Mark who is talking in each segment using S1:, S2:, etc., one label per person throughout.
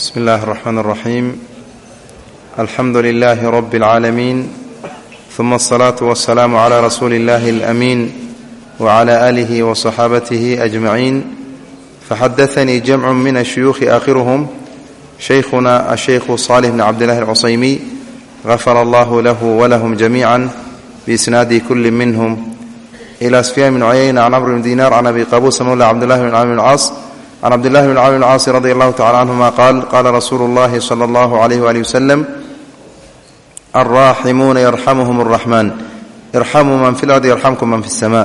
S1: bsmi اllahi الرحmn الرaxيim alxamdu لlh rb العaalamiin ثuma الصlaaة والسlاam عlى rasuuli اllahi الأmiin وعlى آlih وصxaabatih أجmaعin faxadaثnii jamc min الshuyuuخi آkhirhm shaykhuna الshaykhu صالح bn cabdالlahi الcusaymi غafar allah lah wlahm جamيعا بisnaadi kuli minhm إlى sfyaan bn cuyayna can cmr bn dinar can abi qabusa mawla cabdالlahi bn cmr bn caas can cabdillahi bn camr bn caasi radi allahu tacala canhuma qaal qaala rasuulu اllahi sala allahu alayh wali waslem alraaximuuna yarxamuhum اraxmaan irxamuu man fi lardi yarxamkum man fi اsama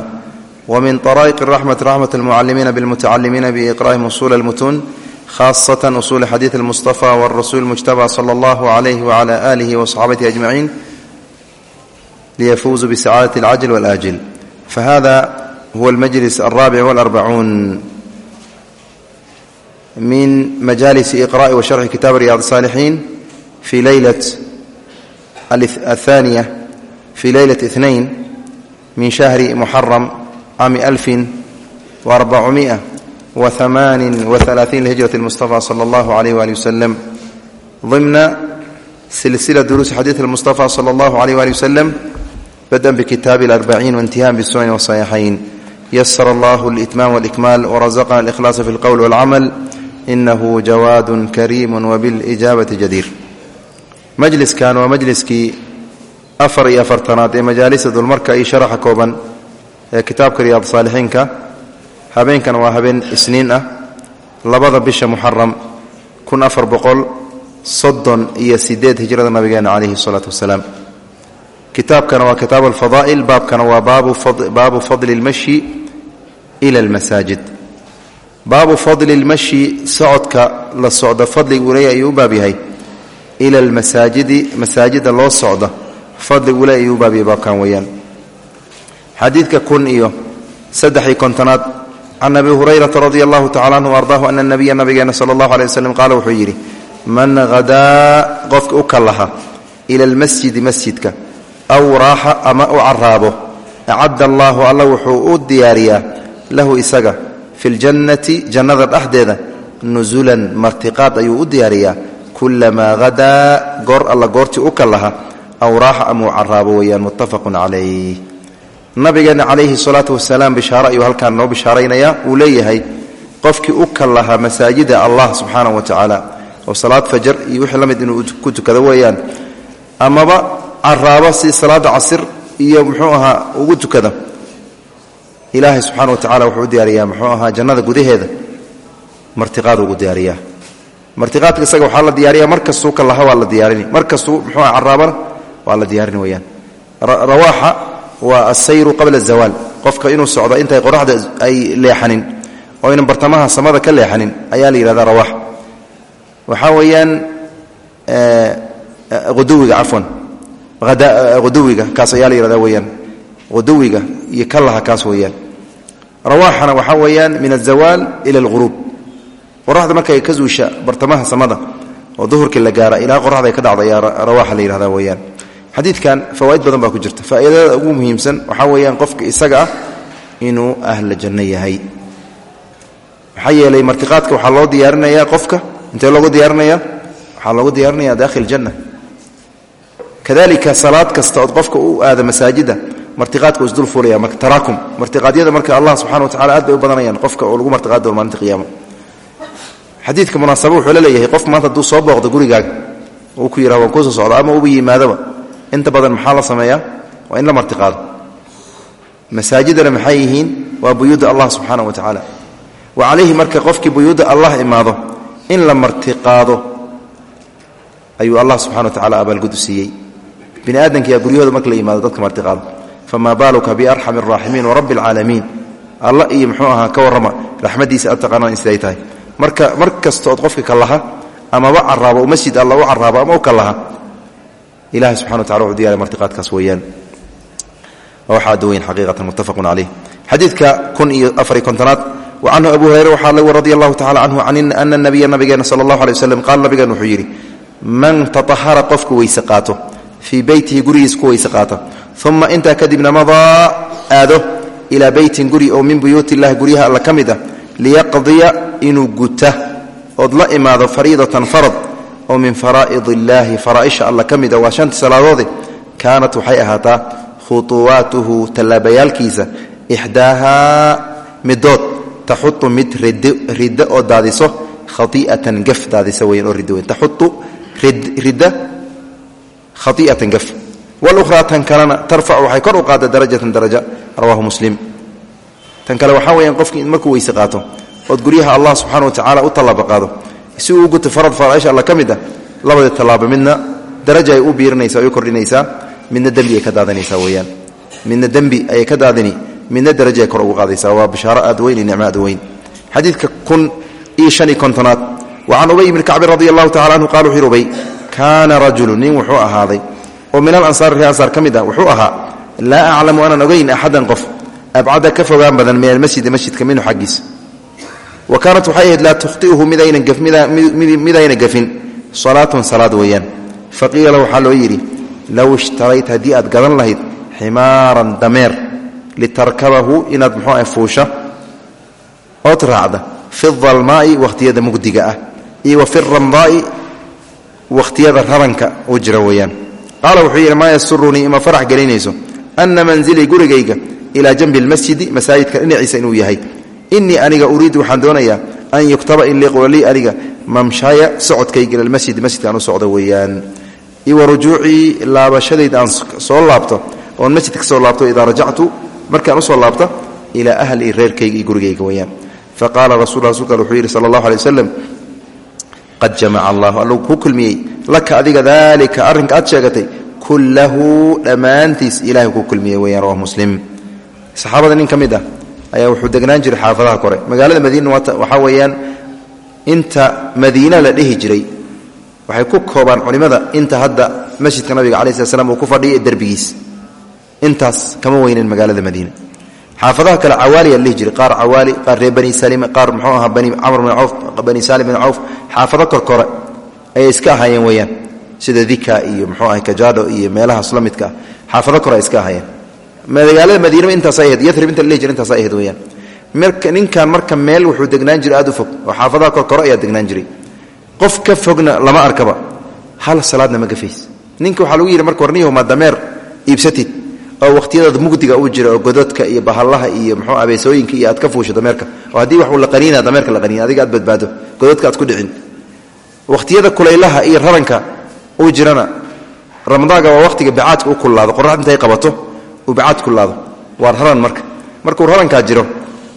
S1: wmin طaraa'iq raxmati raxmat اlmucalimiina bilmutacalimiina biiqra'ihim usul اlmutuun khaasatan usul xadiid اlmustafa wاrasuul mujtaba sala allahu alayh wcala alihi waصxaabatihi ajmaciin liyafuuzuu bisacaadati اlcajl wاlaajil fahada huwa almajlis alraabic wاlarbacuun min majaalis iqra'i wa sharxi kitaab riyaad الsaalixiin fi leylat aلthaaniya fi leylat اثnain min shahri muxaram caami alfin وarbacumiئa وaثamaanin وaثalaaثiin lhijraة الmustaفى salى اllahu عalيh wali waslem ضimna silsila duruusi xadiiث الmustaفى salى اllahu عalيh wali waslem bada bkitaabi اlأrbaciin waاntihan bالsunan والصaxiixayn ysr allah اlإtmaam واlإkmaal وrazaqna اlإkhlaص fi اlqowl والcml inahu jawaad kariim wbilijaabati jadiir majliskan waa majliskii afar iyo afartanaad ee majaalisa dulmarka iyo sharaxa kooban ee kitaabka riyaad saalixiinka habeenkan waa habeen isniin ah labada bisha muxaram kun afar boqol soddon iyo sideed hijrada nabigeena calayhi salaatu wasalaam kitaabkana waa kitaab alfadaa'il baabkana waa baabu fadli اlmashi ila almasaajid baabu fadli اlmashi socodka la socda fadligu leey ayuu u baab yahay. Ila almasaajidi masaajida loo socda fadligu le ayuu u baab yahay baabkan weeyaan. Xadiidka kun iyo saddex iyo kontonaad can abi hurayrata radi allahu tacala anhu ardaahu ana nabiya nabigeena sala allahu alay waslem qaala wuxuu yidhi man hadaa qofka u kallaha ila almasjidi masjidka aw raaxa ama u caraabo acadda allaahu alla wuxuu u diyaariyaa lahu isaga fi ljannati jannada dhexdeeda nusulan martiqaad ayuu u diyaariyaa. Kulamaa hadaa goor alla goortii u kallaha aw raaxa ama u caraabo weeyaan muttafaqun calayh. Nabigeena calayhi salaatu wasalaam bishaaro ayuu halkaan noo bishaaraynayaa. Uu leeyahay qofkii u kallaha masaajida allah subxaana wa tacaala oo salaad fajar iyo wixii la mid inuu ku tukado weeyaan. Amaba caraabo si salaada casir iyo muxuu ahaa ugu tukada ilaahay subxaana wa tacala wuxuu u diyaariyaa muxuu ahaa jannada gudaheeda. Martiqaad ugu diyaariyaa. Martiqaadka isaga waxaa la diyaariya mar ka laha waa la diyaarini. Mar muxuu aha caraabana waa la diyaarini weyaan rawaaxa waa asayru qabla azawaal qofka inuu socdo intay qoraxda ay leexanin oo aynan bartamaha samada ka leexanin ayaa la yidhahdaa rawaax. Waxaa weeyaan uduwiga cafwan. Uduwiga kaas ayaa la yihahda weyaan uduwiga iyo kalaha kaas weeyaan rawaaxana waxaa weeyaan min azawaal ila alghuruub. Qoraxda markay ka zuusha bartamaha samada oo duhurkii la gaara ilaa qoraxda ka dhacdo ayaa rawaaxa la yihahda weyaan xadiidkan fawaaid badan baa ku jirta. Faa'iidada ugu muhiimsan waxaa weeyaan qofka isaga ah inuu ahla janno yahay. Martiqaadka waxaa loo diyaarinayaa qofka intee loogu diyaarinaya waxaa loogu diyaarinaya daakhil janna. Kadalika salaad kasta qofka u aada masaajida martiqaadka u isdul fuulaya taraakum. Martiqaadyada marka allah subxana wa tacala aad bay u badanayaan qofka oo lagu martiqaad doono maalinta qiyaama xadiidka munaasaba wuxuu leeyahay qof maanta hadduu soo booqdo gurigaaga uu ku yidhaha waan kuusoo socda ama uba yimaadaba. Inta badan maxaa la sameeyaa? Waa in la martiqaado. Masaajidana maxay yihiin? Waa allah subxaana wa tacaala wa calayhi marka qofkii buyuudda allah imaado in la martiqaado ayuu allah subxana wa tacala abaalgud u siiyey. Bini aadamkiyaa guryahooda marka la yimaado dadka martiqaado famaa baaluka biarxami araaximiin warabbi alcaalamiin alla iyo muxuu ahaa ka warrama raxmaddiisa ad taqaanaan in siday tahay marka mar kasta ood qofka ka laha amaba caraabo o masjid alla u caraabo ama u ka laha ilahay subxana wa tacala wuxuu diyaraya martiqaadkaas weeyaan waxaa daweyn xaqiiqatan muttafaqun caleyh xadiidka kun iyo afariy kontonaad wa canhu abu hurayra waxaa lagu radi allahu tacala canhu ana nabiya nabigeena sala allahu alay waslem qaala nabigeena wuxuu yidhi man tatahara qofku weyse qaato fii beytihi gurigiis ku weyse qaata uma intaa kadibna madaa aado ilaa beytin guri oo min buyuut illahi guryaha alla ka mid ah liyaqdiya inuu guta ood la imaado fariidatan farad oo min faraa'id illaahi faraaisha alla ka mida waa shanta salaadoode kaanat waxay ahaataa khuuwaatuhu tallaabayaalkiisa ixdaahaa midood taxutu mid ridda oo daadiso khaiatan gaf daadisa weyan oo ridda weyn taxutu gaf walukhraa tan kalena tarfacu waxay kor u qaada darajatan daraja rawaahu muslim. Tan kale waxaa weyaan qofkii markuu weyse qaato ood guryaha allah subxana wa tacaala u tallaabo qaado si uu guto farad faraaisha alla ka mid ah labadii tallaabo midna daraja ay u biirinaysa ay u kordhinaysaa midna dembi ay ka daadanaysaa weyaan midna dembi ayay ka daadini midna daraja ay kor ugu qaadaysaa. Waa bishaaro aad weyn iyo nicmo aad oo min alansaari ree ansaar ka mid ah wuxuu ahaa laa aclamu aanan ogayn axadan qof abcada ka fogaan badan min almasjidi masjidka minhu xaggiisa. Wa kaanat waxay ahayd laa tukhti'uhu midayna gafin. Salaatun salaad weeyaan. Faqiila waxaa loo yidhi low ishtarayt haddii aad gadan lahayd ximaaran dameer litarkabahu inaad muxuu ah fuusha ood raacda fi dalmaa'i wakhtiyada mugdiga ah iyo wa raranka weeyaan qaala wuxuu yidhi maa yasurunii ima farax gelinayso ana manzilii gurigayga ilaa janbi lmasjidi masaajidka dhinaciisa inuu yahay. Inii aniga uriidu waxaan doonayaa an yuktaba in liqula lii aniga mamshaya socodkayga ila lmasjidi masjidka aan u socdo weeyaan. Wa rujuucii laabashadayda aan soo laabto oon masjidka ka soo laabto idaa rajactu markaan u soo laabta ilaa ahli reerkayga iyo gurigayga weyaan faqaala rasul rasulka wuxuu yidhi sala allahu alay wasalam qad jamaca kulmiyey laka adiga daalika arrinka aad sheegatay kullahu dhammaantiis ilahay ku kulmiyey weyaan rawahu muslim. Saxaabada nin ka mid ah ayaa wuxuu degnaan jiray xaafadaha kore. Magaalada madiina waxaa weeyaan inta madiina la dhihi jiray waxay ku koobaan culimmada inta hadda masjidka nabiga calayi slat slam uu ku fadhiya derbigiis. Intaas kama weynen magaalada madiina. Xaafadaha kale cawaaliya la jiray qaar cawaali qaar reer bani salim qaar muxuu ahaa bani camr bin cawf bani salim bin cawf. Xaafado korkore ayay iska ahaayeen weeyaan. Sida dika iyo muxuu ahay kajado iyo meelahaas la xaafado kore ay iska ahaayeen magaalada madiinaba intaasay ahayd yarib inta la dhihi jira intaasay ahayd marka ninkan marka meel wuxuu degnaan jiray aad u fog oo xaafadaha korkore ayaa degnaan jiray. Qof ka fogna lama arkaba. Hal salaadna ma gafays. Ninka waxaa lagu yidhi marka warniyahu ma dameer iibsatid oo wakhtiyadaad mugdiga uu jira oo gododka iyo bahallaha iyo muxuu abeesooyinka iyo aad ka fuusho dameerka oo haddii wax uu la qaniina dameerka la qaniina adiga aad badbaado gododka aad ku dhicin wakhtiyada kulaylaha iyo raranka uu jirana ramadaanka waa wakhtiga bacaadka u kullaado qoraxd intay qabato uu bacaad kullaado waa raran marka. Markuu rarankaa jiro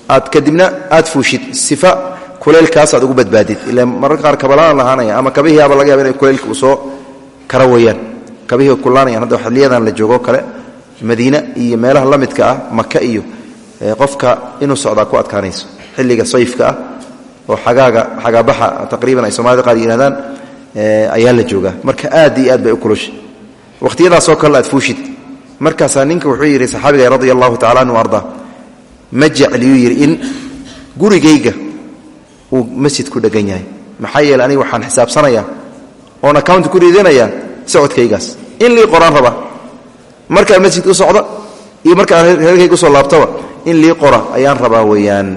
S1: aad kadibna aad fuushid sifa kuleylkaas aad ugu badbaadid. Ila mararka qaar kabalaan lahaanaya ama kabihii aba laga yaba in kuleylka uu soo kara weeyaan kabihii kullaanayaan hadda xiliyadan la joogo kale madiine iyo meelaha la midka ah maka iyo qofka inuu socdaa ku adkaanayso. Xilliga sayfka ah oo xagaaga xagaabaxa taqriiban ay soomaalida qaar yihahdaan ayaa la joogaa. Marka aad iyo aad bay u kulushay. Wakhtiyadaasoo kalena aad fuushid. Markaasaa ninka wuxuu yidhi saxaabiga radia allahu tacala anhu arda ma jecliyuu yidhi in gurigayga uu masjid ku dhegan yahay? Maxaa yeele aniga waxaan xisaabsanayaa oon accounti ku riidanayaa socodkaygaas. In lii qoraan raba markaan masjidka u socda iyo markaan reerkayga u soo laabtaba in lii qora ayaan rabaa weeyaan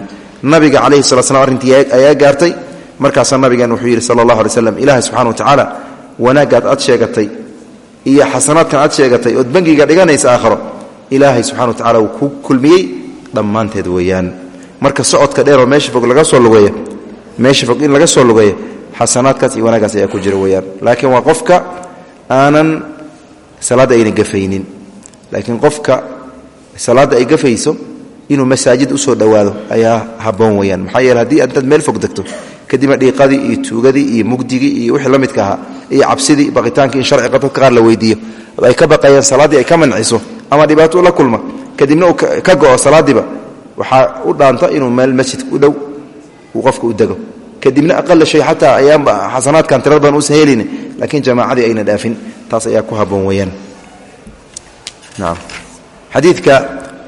S1: nabiga calayhi sala slam arrintii ayaa gaartay. Markaasaa nabigeen wuxuu yidhi sala allah alay slam ilaahay subxana wa tacaala wanaaggaad aad sheegatay iyo xasanaadkan aad sheegatay ood bangiga dhiganaysa aakharo ilaahay subxana wa tacala wuu ku kulmiyey dhammaanteed weeyaan. Marka socodka dheeroo meesha fog laga soo lugeeya meesha fog in laga soo lugeeya xasanaadkaas iyo wanaaggaas ayaa ku jira weeyaan. Laakiin waa qofka aanan salaadda ayna gafaynin. Laakiin qofka salaadda ay gafayso inuu masaajid u soo dhowaado ayaa haboon weyaan maxaa yeele haddii intaad meel fog degto kadibna dhiiqadii iyo tuugadii iyo mugdigii iyo wixii la ahaa iyo cabsidii baqitaankii in sharciga dadka qaar la weydiiyo ay ka baqayaan salaaddii ay ka manciso ama dhibaato la kulma kadibna uu ka go'o salaaddiiba waxaa u dhaanta inuu meel masjidka u dhow uu qofka u dego. Kadibna aqala shay xataa ayaanba xasanaadkan tirada badan uusan helin laakiin jamaacadii ayna dhaafin taas ayaa ku haboon weyaan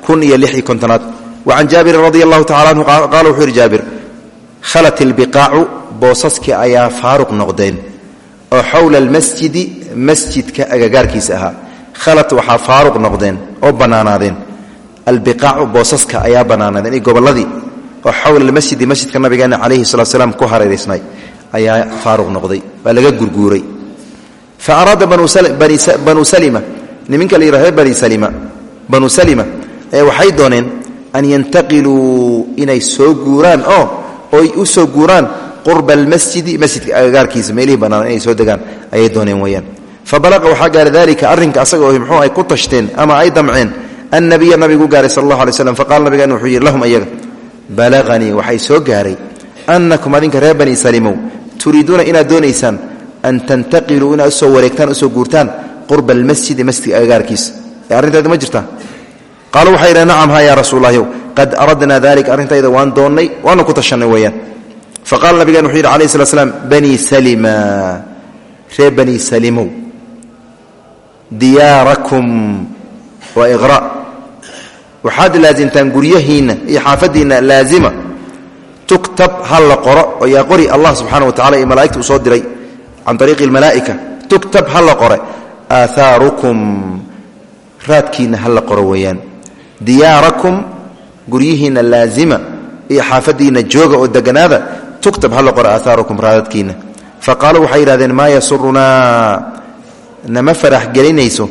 S1: kun iyo lix iyo kontonaad. Wacan jaabirin radi allahu tacala anhu qaala wuxuu yidhi jaabir khalat ilbiqaacu boosaskii ayaa faaruq noqdeen oo xowla almasjidi masjidka agagaarkiisa ahaa. Khalat waxaa faaruq noqdeen oo bannaanaadeen albiqaacu boosaska ayaa bannaanaadeen iyo gobolladii oo xowla almasjidi masjidka nabigeena calayhi salatu slam ku hareeraysnay ayaa faaruq noqday waa laga gurguuray. Fa araada waxay dooneen an yantaqiluu inay soo guuraan oo oy u soo guuraan qurba almasjidi masjidka agagaarkiisa meelihii bannaan inay soo degaan ayay dooneen weyaan fa balaqa waxaa gaara dalika arrinka asaga oo muxuu ay ku tashteen ama ay damceen annabiya nabigu gaaray sal allah alay slam faqala nabigan wuxuu yidhi lahum ayaga balaqanii waxay soo gaaray annakum adinka reer bani salimow turiiduuna inaad doonaysaan an tantaqiluu inaad u soo wareegtaan u soo guurtaan qurba almasjidi masjidka agagaarkiisa ee ma jirtaa qaaluu waxay yidhahen nacam ha yaa rasuullahyow qad aradnaa dalika arrintayda waan doonnay waana ku tashanay weeyaan. Faqala nabigan wuxuu yidhi alayh slat slam bani salima reer bani salimow diyaarakum waa iqra. Waxaad laasimtaan guryahiinna iyo xaafadiinna laazima. Tuktab ha la qoro oo yaa qori allah subxana wa tacala iyo malaigta uu soo diray can ariiqi almalaa'ika. Tuktab ha la qore. Aahaarukum raadkiinna ha la qoro weeyaan diyaarakum guryihiinna laazima iyo xaafadiinna jooga oo deganaada tuktab ha la qoro aahaarukum raadadkiinna. Fa waxay yidhahdeen maa yasurunaa nama farax gelinayso?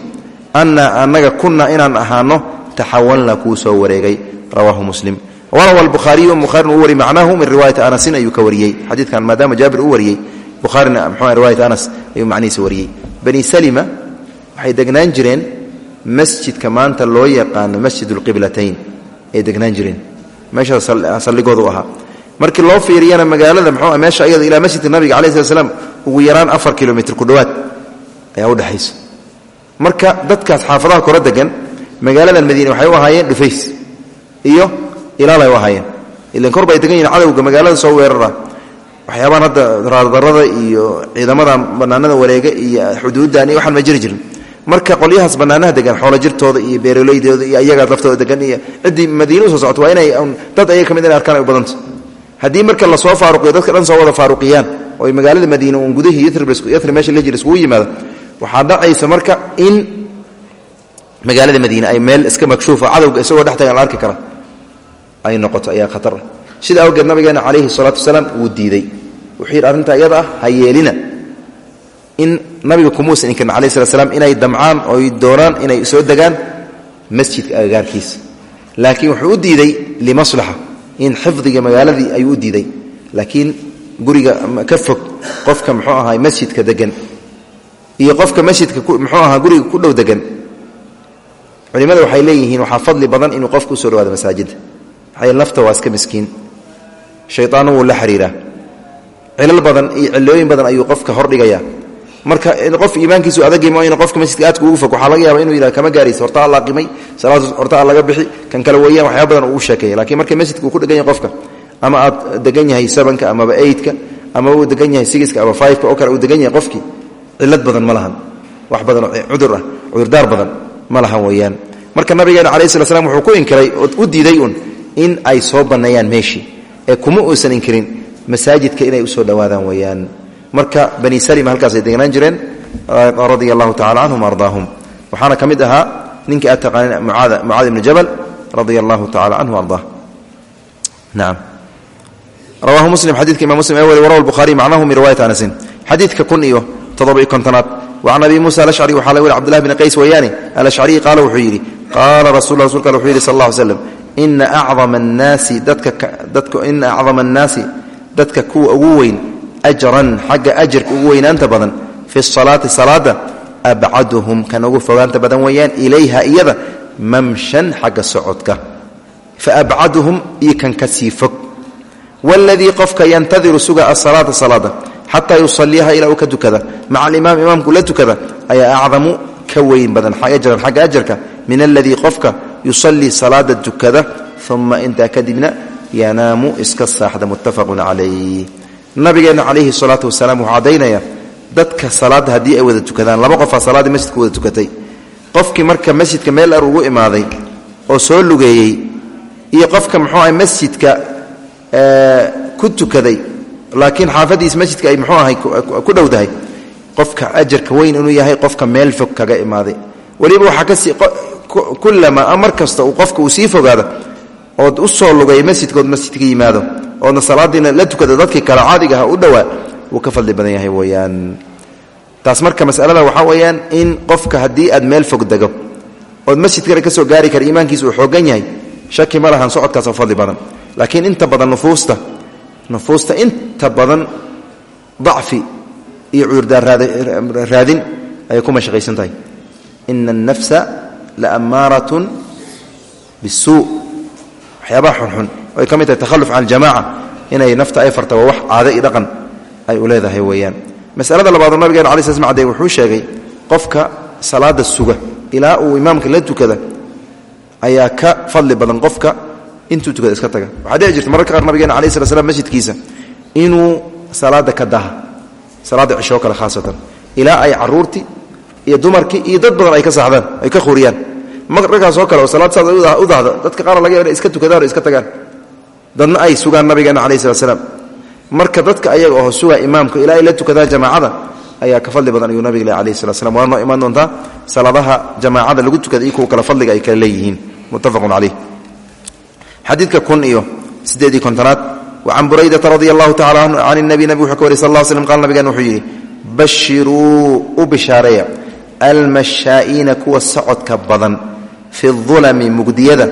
S1: Anna annaga kunna inaan ahaano taxawalna kuu soo wareegay. Rawaahu muslim. Warawa albukhaariyu bukhaarina uu wariyey macnaahu min riwaayati anasin ayuu ka wariyey. Xadiidkan maadaama jaabir uu wariyey bukhaarina mxuu riwayat anas ayuu macnihiisa wariyey. Bani salima waxay degnaan jireen masjidka maanta loo yaqaano masjid alqiblatayn ay degnaan jireen meesha salligoodu ahaa markii loo fiiriyana magaalada mxuu meesha iyada ilaa masjidka nabiga calayi slat slam ugu yaraan afar kilomitr ku dhowaad ayaa udhexaysa marka dadkaas xaafadaha kora degan magaaladan madiine waxay u ahaayeen dhufays iyo ilaalay u ahaayeen. Ilan kor degan yihiin cadowga magaalada soo weerara. Waxyaabaan hadda raardarada iyo ciidamadan banaanada wareega iyo xuduuddan iyo waxaan ma jiri jirin marka qolyahaas banaanaha degan xoolo jirtooda iyo beeraleydooda iyo ayagaa laftooda degan iyo ciddii madiine u soo socoto waa inay dad ayaga ka mid inay arkaan ay u badanta haddii marka la soo faaruqiyo dadka dhan soo wada faaruqiyaan oo ay magaalada madiine uun gudahii yathrib meesha la jira iskugu yimaado waxaa dhacaysa marka in magaalada madiine ay meel iska makshuufa cadowga isagoo dhex tagan la arki kara ay noqoto ayaa khatar. Sida awgeed nabigeena calayhi salaatu wasalaam wuu diiday. Yidhi arrinta iyada ah ha yeelina in nabiga kumuusan inkarin alayh slat slam inay damcaan ooy doonaan inay soo degaan masjidka agagaarkiisa laakiin wuxuu u diiday limaslaxa in xifdiga magaaladii ayuu u diiday. Laakiin guriga ka fog qofka muxuu ahaa masjidka degan iyo qofka masjidka muxuu ahaa guriga ku dhow degan culimada waxay leeyihiin waxaa fadli badan inuu qofka u soo dhawaado masaajidda maxaa nafta waa iska miskiin. Shayaanna wuu la xiriiraa. Cilal badan iyo cilooyin badan ayuu qofka hordhigaya marka qof iimaankiisu adagim qofka masjidka aadka ugu fog. Waxaa laga yaaba inu yidhah kama gaaraysa horta alla qimay salaad horta a laga bixi kan kale weeyaan waxyaaba badan uu sheekeeya lakiin marka masjidka uu ku dhegan yahay qofka ama aad degan yahay sebanka amaba eidka amaba uu degan yahay sigiska ama fiveka oo kale uu degan yahay qofkii cilad badan ma lahan. Wax badan cudur ah cudurdaar badan ma lahan weeyaan. Marka nabigeena calayi slat slam wuxuu ku inkiray u diiday un in ay soo banneeyaan meeshii ee kuma uusan inkirin masaajidka inay u soo dhowaadaan weeyaan marka bani salima halkaasay degnaan jireen radia allahu tacala ardaahum. Waxaana ka mid ahaa ninkii aad taqaaneen jabal radia allahu tacala canhu nacam rawahu muslim xadidka imam muslim ee wari warawa lbukhaariy macnahu min riwayat anasin xadiidka kun iyo toddoba-iyo kontonaad. Wacan abi muusa alashcri waxaa laga weri cbdullahi bni qays weeyaane alashcariyi qaala wuxuu yidhi qaala rasul rasulka al wuxuu yidhi sal alla ly slam ina acdama annaasi dadkaina acdama annaasi dadka kuwa ugu weyn ajran xagga ajarka ugu weynaanta badan fi salaati salaada abcaduhum kan ugu fogaanta badan weeyaan ilayha iyada mamshan xagga socodka faabcaduhum iyo kan ka sii fog wاladii qofka yantadiru suga asalaata salaada xataa yusaliyaha ilaa uu ka tukada maca alimaam imaamku la tukada ayaa acdamu ka weyn badan ajran xagga ajarka min aladii qofka yusalii salaada tukada uma intaa kadibna yanaamu iska saaxda muttafaqun calayh nabigeenna calayhi salaatu wasalaam wuxuu caddaynaya dadka salaadda haddii ay wada tukadaan laba qofaa salaaddii masjidka wada tukatay. Qofkii marka masjidka meel ar ugu imaaday oo soo lugeeyey iyo qofka muxuu aha masjidka ku tukaday laakiin xaafadiis masjidka ay muxuu ahay ku dhowdahay qofka ajarka weyn inuu yahay qofka meel fog kaga imaaday. Weliba waxaa ka sii kullama mar kasta uu qofka uu sii fogaado ood u soo masjidkood masjidka yimaado oodna salaadiina la tukada dadkii kale caadiga aha u dhowaa wuu ka fadli badan yahay weyaan taas marka masalada waxaa weeyaan in qofka haddii aad meel fog dego ood masjid kale ka gaari kara iimaankiisa uu xoogan yahay shaki ma lahan socodkaas oo fadli badan. Laakiin inta badan nufuusta nufuusta inta badan dacfi iyo cudurdaar raadin ayay ku mashaqaysan tahay. Ina الnafsa laamaaratun bisuu waxyaabaha xunxun ay ka tahay tahaluf can aljamaca inay nafta ay farta waa wax caado iyo dhaqan ay u leedahay weeyaan. Masalada labaadoo nabigeena ala sl sl de wuxuu sheegay qofka salaada suga ilaa uu imaamka la tukada ayaa ka fadli badan qofka intuu tukada iska taga. Waxaa dhici jirta mararka qaar nabigeena ala sla slam masjidkiisa inuu salaada ka daha salaada cishoo kale khaasatan ilaa ay caruurtii iyo dumarkii iyo dad badan ay ka saaxdaan ay ka khuriyaan. Markaasoo kale oo salaad saas u dahda dadka qaar laga iska tukadaan iska tagaan dadna ay sugaan nabigeena calaih slat slam marka dadka ayaga oo suga imaamka ilaa ay la jamaacada ayaa ka fadli badan ayuu nabig leh alayh slat slam waa noo imaan doontaa? Salaadaha jamaacada lagu tukada iyo kuwa fadliga ay kale leeyihiin. Muttafaqun caleyh xadiidka kun iyo siddeedii kontonaad. Wacan buraydata radi allahu anhu can nabi nabig wuxuu ka wariy sal lla slm qala nabigeena wuxuu yidhi bashiruu u bishaareeya almashaa'iina kuwa socodka badan fi ulami mugdiyada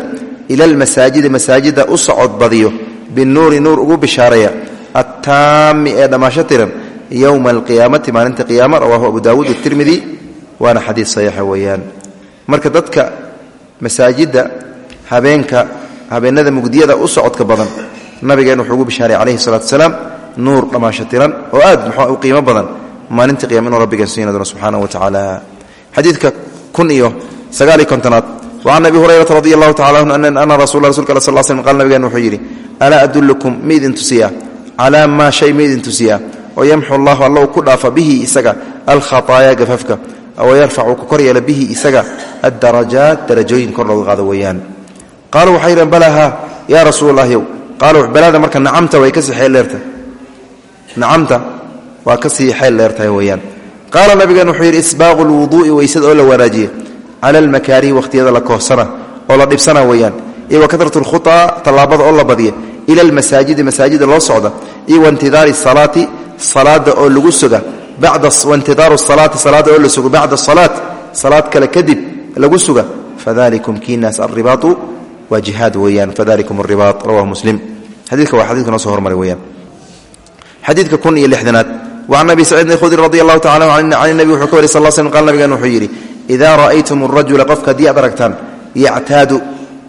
S1: ila almasaajidi masaajida u socod badiyo binuuri nuur ugu bishaareeya attaami ee dhammaasho tiran yowma alqiyaamati maalinta qiyaama rawaahu abu daawuud atirmidi waana xadiid saxiixa weeyaan. Marka dadka masaajidda habeenka habeenada mugdiyada u socodka badan nabigeenna wuxuu ugu bishaaray calayhi salatu wasalaam nuur dhammaasho tiran oo aad qiimo badan maalinta qiyama inuu rabbigeen siina doono subxaanahu wa tacaala. Xadiidka kun iyo sagaaliyo kontonaad wacan abi hurayrata radi allahu tacala anhu ana rasula rasulka al sal l slm qal nabigeen wuxuu yidhi adullukum ma idin tusiyaa calaa shay ma idin tusiyaa oo yamxu allahu ku dhaafa bihi isaga alkhataayaa gafafka oo yarfacu ku kor yeela bihi isaga addarajaat darajooyin kor looga qaado weeyaan qaaluu waxay yidheen balaa haa yaa balaada marka nacamta way ka sii xeel dheertahay nacamta waa ka sii xeel dheertahay weeyaan qaala nabigeen wuxuu yidhi isbaaqu lwuduu'i weysada oo la wanaajiya cala almakaarihi wakhtiyada la koohsana oo la dhibsana weeyaan iyo wa katratu lkhutaa tallaabada oo la badiya ila almasaajidi masaajida loo socda iyo waintidaari salaati salaada oo lagu suga waintidaaru salaati salaada oo la sugo bacda salaat salaad kale kadib lagu suga fadalikum kiinaas alribaatu waa jihaad weeyaan fadalikum alribaat rawahu muslim xadiidka waa xadidka noo soo hormaray weeyaan xadiidka kun iyo lixdanaad wacan abi saciidin khudri radi allahu tacala can nabi wuxuu ka wari sal slm qal nabigan wuxuu yidhi idaa ra'aytum arajula qofka haddii aad aragtaan yactaadu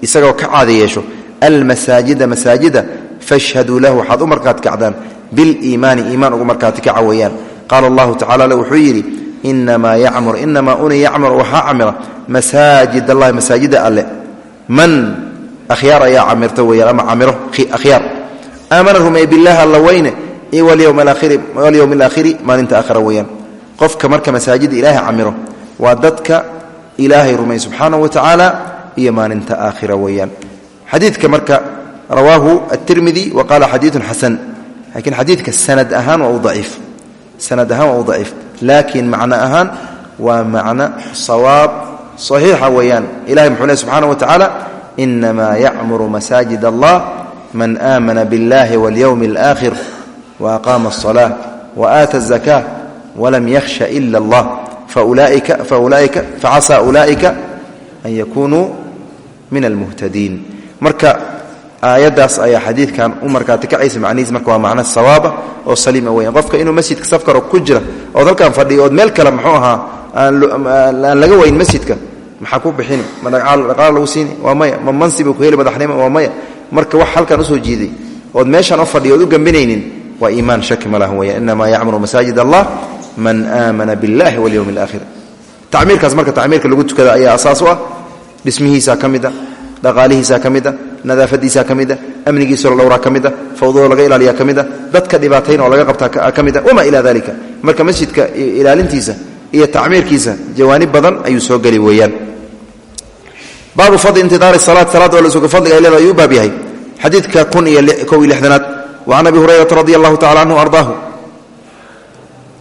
S1: isagoo ka caada yeesho almasaajida masaajida fashhaduu lahu waxaad u markaati kacdaan biliimaani iimaan ugu markaati kaca weeyaan qaala allahu tacala wuxuu yidhi inamaa yacmur inamaa una yacmur waxaa camira masaajid allahi masaajida alle. Man akhyaar ayaa camirta weyaan ama camiro akhyaar. Aamana rumeeye billahi alla weyne walyowm alaakhiri maalinta aakhira weeyaan. Qofka marka waa dadka ilaahay rumey subxaanahu wa tacaala iyo maalinta aakhira weeyaan xadiidka marka rawaahu atirmidi wa qaala xadiidun xasan laakiin xadiidka sanad ahaan waa u daciif sanad ahaan waa u daciif laakiin macno ahaan waa macno sawaab saxiixa weeyaan ilahay muxuu leh subxaana wa tacaala inamaa yacmuru masaajid allah man aamana biاllahi waاlyowmi اlآakhir وأqاama الصلاة وآتى الزكاة وlam ykhشha إla الlah facasaa ulaaika an yakuunuu min almuhtadiin marka aayaddaas ayaa xadiidkan u markaati kacaysa macnihiis marka waa macno sawaaba oo saliima weyan qofka inuu masjidka safkaro ku jira ood halkan fadhiyo ood meel kale muxuu ahaa aan laga wayn masjidka maxaa ku bixini ma dhaqaal lagu siini waa maya ma mansibu ku heli madaxnimo waa maya marka wax halkan u soo jiiday ood meeshaan u fadhiyo ood u gambinaynin waa iimaan shaki ma lahan weyan inamaa yacmuru masaajid allah man aamana biاllahi walyowm اlaakhir tacmiirkaas marka tacmiirka lagu tukada ayaa asaas u ah. Dhismihiisaa ka mid a dhaqaalihiisaa ka mid a nadaafadiisaa ka mid a amnigiisao la dhowraa ka mid a fawdado laga ilaaliyaa ka mid a dadka dhibaatayn oo laga qabtaa ka mid a wamaa ila dalika marka masjidka ilaalintiisa iyo tacmiirkiisa jawaanib badan ayuu soo geli weeyaan. Baabu fadli intidaari salaat salaad oo la sugo fadliga abi hurayrata radi allahu tacala canhu ardaahu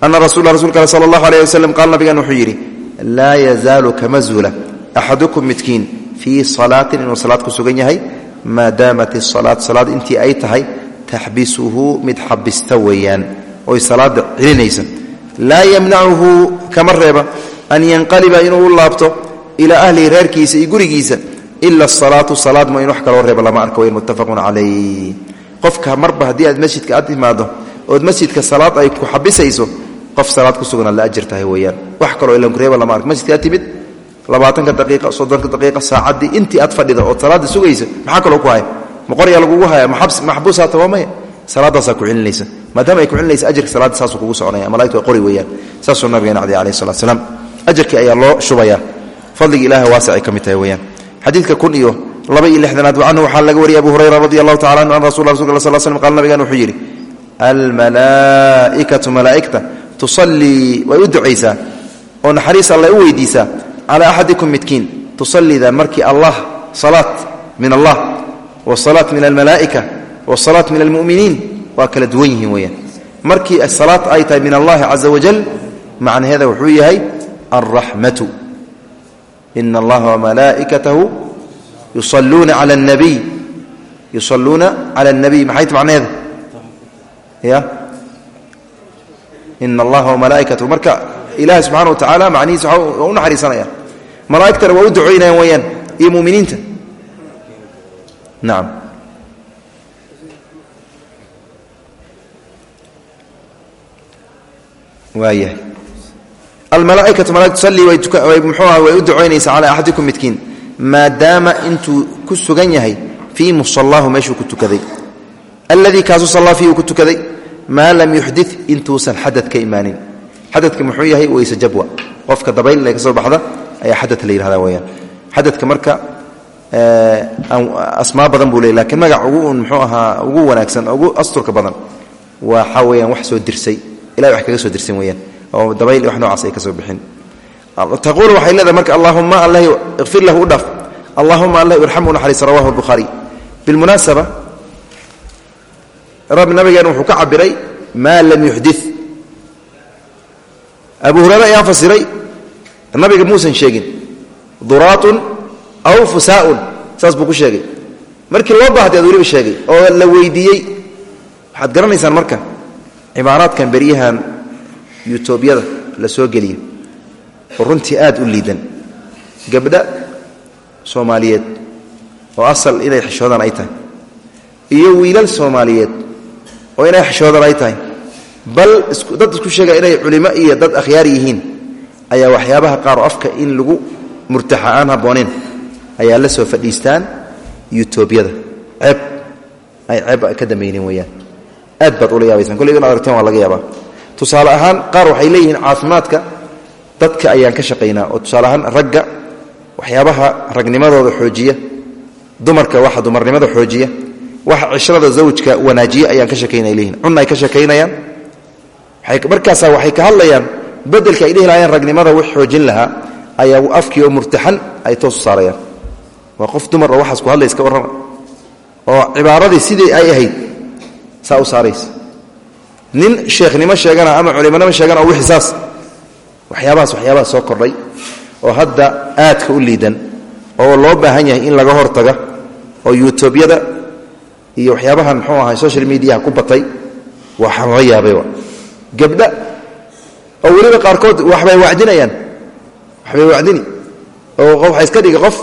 S1: ana rasul rasulka al sala allahu aleyh waslem qaal nabigan wuxuu yidhi laa yazaalu kama zuula axadukum midkiin fii salaatin inuu salaad ku sugan yahay maa daamat isalaat salaad intii ay tahay taxbisuhu mid xabista weeyaan oy salaada celinaysa laa yamnacuhu kama reeba an yanqaliba inuu u laabto ilaa ahlihi reerkiisa iyo gurigiisa ila asalaatu salaad ma in wax kaloo reeba lama arka wayn muttafaqun calayh qofka marba haddii aad masjidka aad timaado ood masjidka ay ku xabisayso qof salaad ku sugan la ajir weeyaan. Wax kaloo ilankureeba lama arka masjidka aad timid? Labaatanka daqiiqa soddonka daqiiqa saacaddii intii aad fadhida ood salaadda sugaysa maxaa kaloo ku haya? Ma qoryaa lagugu haya? Maxbuusaata waa maya salaadaasaa ku celinaysa. Maadaama ay ku celinaysa ajarka salaadda saasuu kugu soconaya. Malaigtu qori weeyaan. Saasuu nabigeena cadi alayh salat slam ajarkii ayaa loo shubayaa. Fadliga ka mid tahay weyaan xadiidka kun iyo laba iyo lixdanaad wa canhu waxaa laga wariyay abu hurayra radi allahu tacala anhu an rasul rasulka sal slm qala nabigan wuxuu yidhi almalaaikatu tusallii way u ducaysaa oo naxariis alle u weydiisaa calaa axadikum midkiin. Tusallida markii allah salaat min allah wasalaat min almalaa'ika wasalaat min almu'miniin waa kala duwan yihiin weeyaan. Markii salaad ay tahay min allahi caza wajal macnaheeda wuxuu yahay alraxmatu ina allaha wamalaa'ikatahu yusaluuna cala nabiy yusaluuna cala اnabiy maxay macnaheeda? Ya ina allaha wamalaa'ikatahu marka ilahi subxana wa tacaala macnihiisa waa u naxariisanaya. Malaa'igtana waa u ducoynayaan weeyaan iyo muminiinta nacam waayahay almalaaikatu malaig tusalii mxuuaha way u ducoynaysaa calaa axadikum midkiin. Maadaama intuu ku sugan yahay fii musalaahu meeshuu ku tukaday. Alladii kaasuu sallaa fiihi uu maa lam yuxdi intuusan xadad ka imaanin. Xadadka muxuu yahay weyse jabwa. Qofka dabayl inay ka soo baxda ayaa xadad la yidhahda weyaan xadadka marka asmaa badan buu leey lakiin magac ugu mxuu ahaa ugu wanaagsan ugu asturka badan waxaa weyaan wax soo dirsay. Ilahay wax kaga soo dirsan weyaan oo dabayl wax noocaas ay ka soo bixin. Taquulu waxay leedahay marka allahuma allah ikfir lahu u dhaaf allahuma allah irxamhu naxariis rawahu albukhaari bilmunaasaba rabbi nabigeen wuxuu ka cabiray maa lam yuxdi abu hurayre ayaa fasiray nabiga muusan sheegin. Duraatun aw fusaaun saas buu ku sheegay. Markii loo baahday ad weliba sheegay oo la weydiiyey. Waxaad garanaysaan marka cibaaraadkan beryahan yutubyada la soo geliyo. Oo runtii aad u liidan. Gabdha soomaaliyeed oo asal inay xishoodaan ay iyo wiilal soomaaliyeed oo inay xishoodaan ay tahay. Bal dad isku sheega inay culimo iyo dad akhyaar yihiin ayaa waxyaabaha qaar afka in lagu murtaxa aan habbooneen ayaa la soo fadhiistaan yutubyada ceeb ay ceeb ka damaynin weeyaan. Aad baad ula yaabaysaan. Kolley in aragteen waa laga yaabaa. Tusaale ahaan qaar waxay leeyihiin caafimaadka dadka ayaan ka shaqaynaa oo tusaale ahaan ragga waxyaabaha ragnimadooda xoojiya dumarka waxa dumarnimada xoojiya waxa cishrada zawjka wanaajiya ayaan ka shakaynay leeyihiin cunna ay ka shakaynayaan markaasaa waxay ka hadlayaan bedelka ay dhihi ragnimada wix xoojin lahaa ayaa afkii oo murtaxan ay toosu saarayaan. Waa qof dumar oo waxaas ku hadlaysa ka warrama. Oo cibaaradii sidii ay ahayd saa u saaraysa. Nin sheekhnimo sheegana ama culimonimo sheegana oo wixisaas waxyaabahaas waxyaabaha soo kordhay oo hadda aadka u liidan oo loo baahan yahay in laga hortaga oo yutubyada iyo waxyaabahan muxuu ahay social mediaha ku batay. Waxaa laga yaabayba gabdha oo weliba qaarkood waxbay wacdinayaan waxbay wacdini oo waxa iska dhiga qof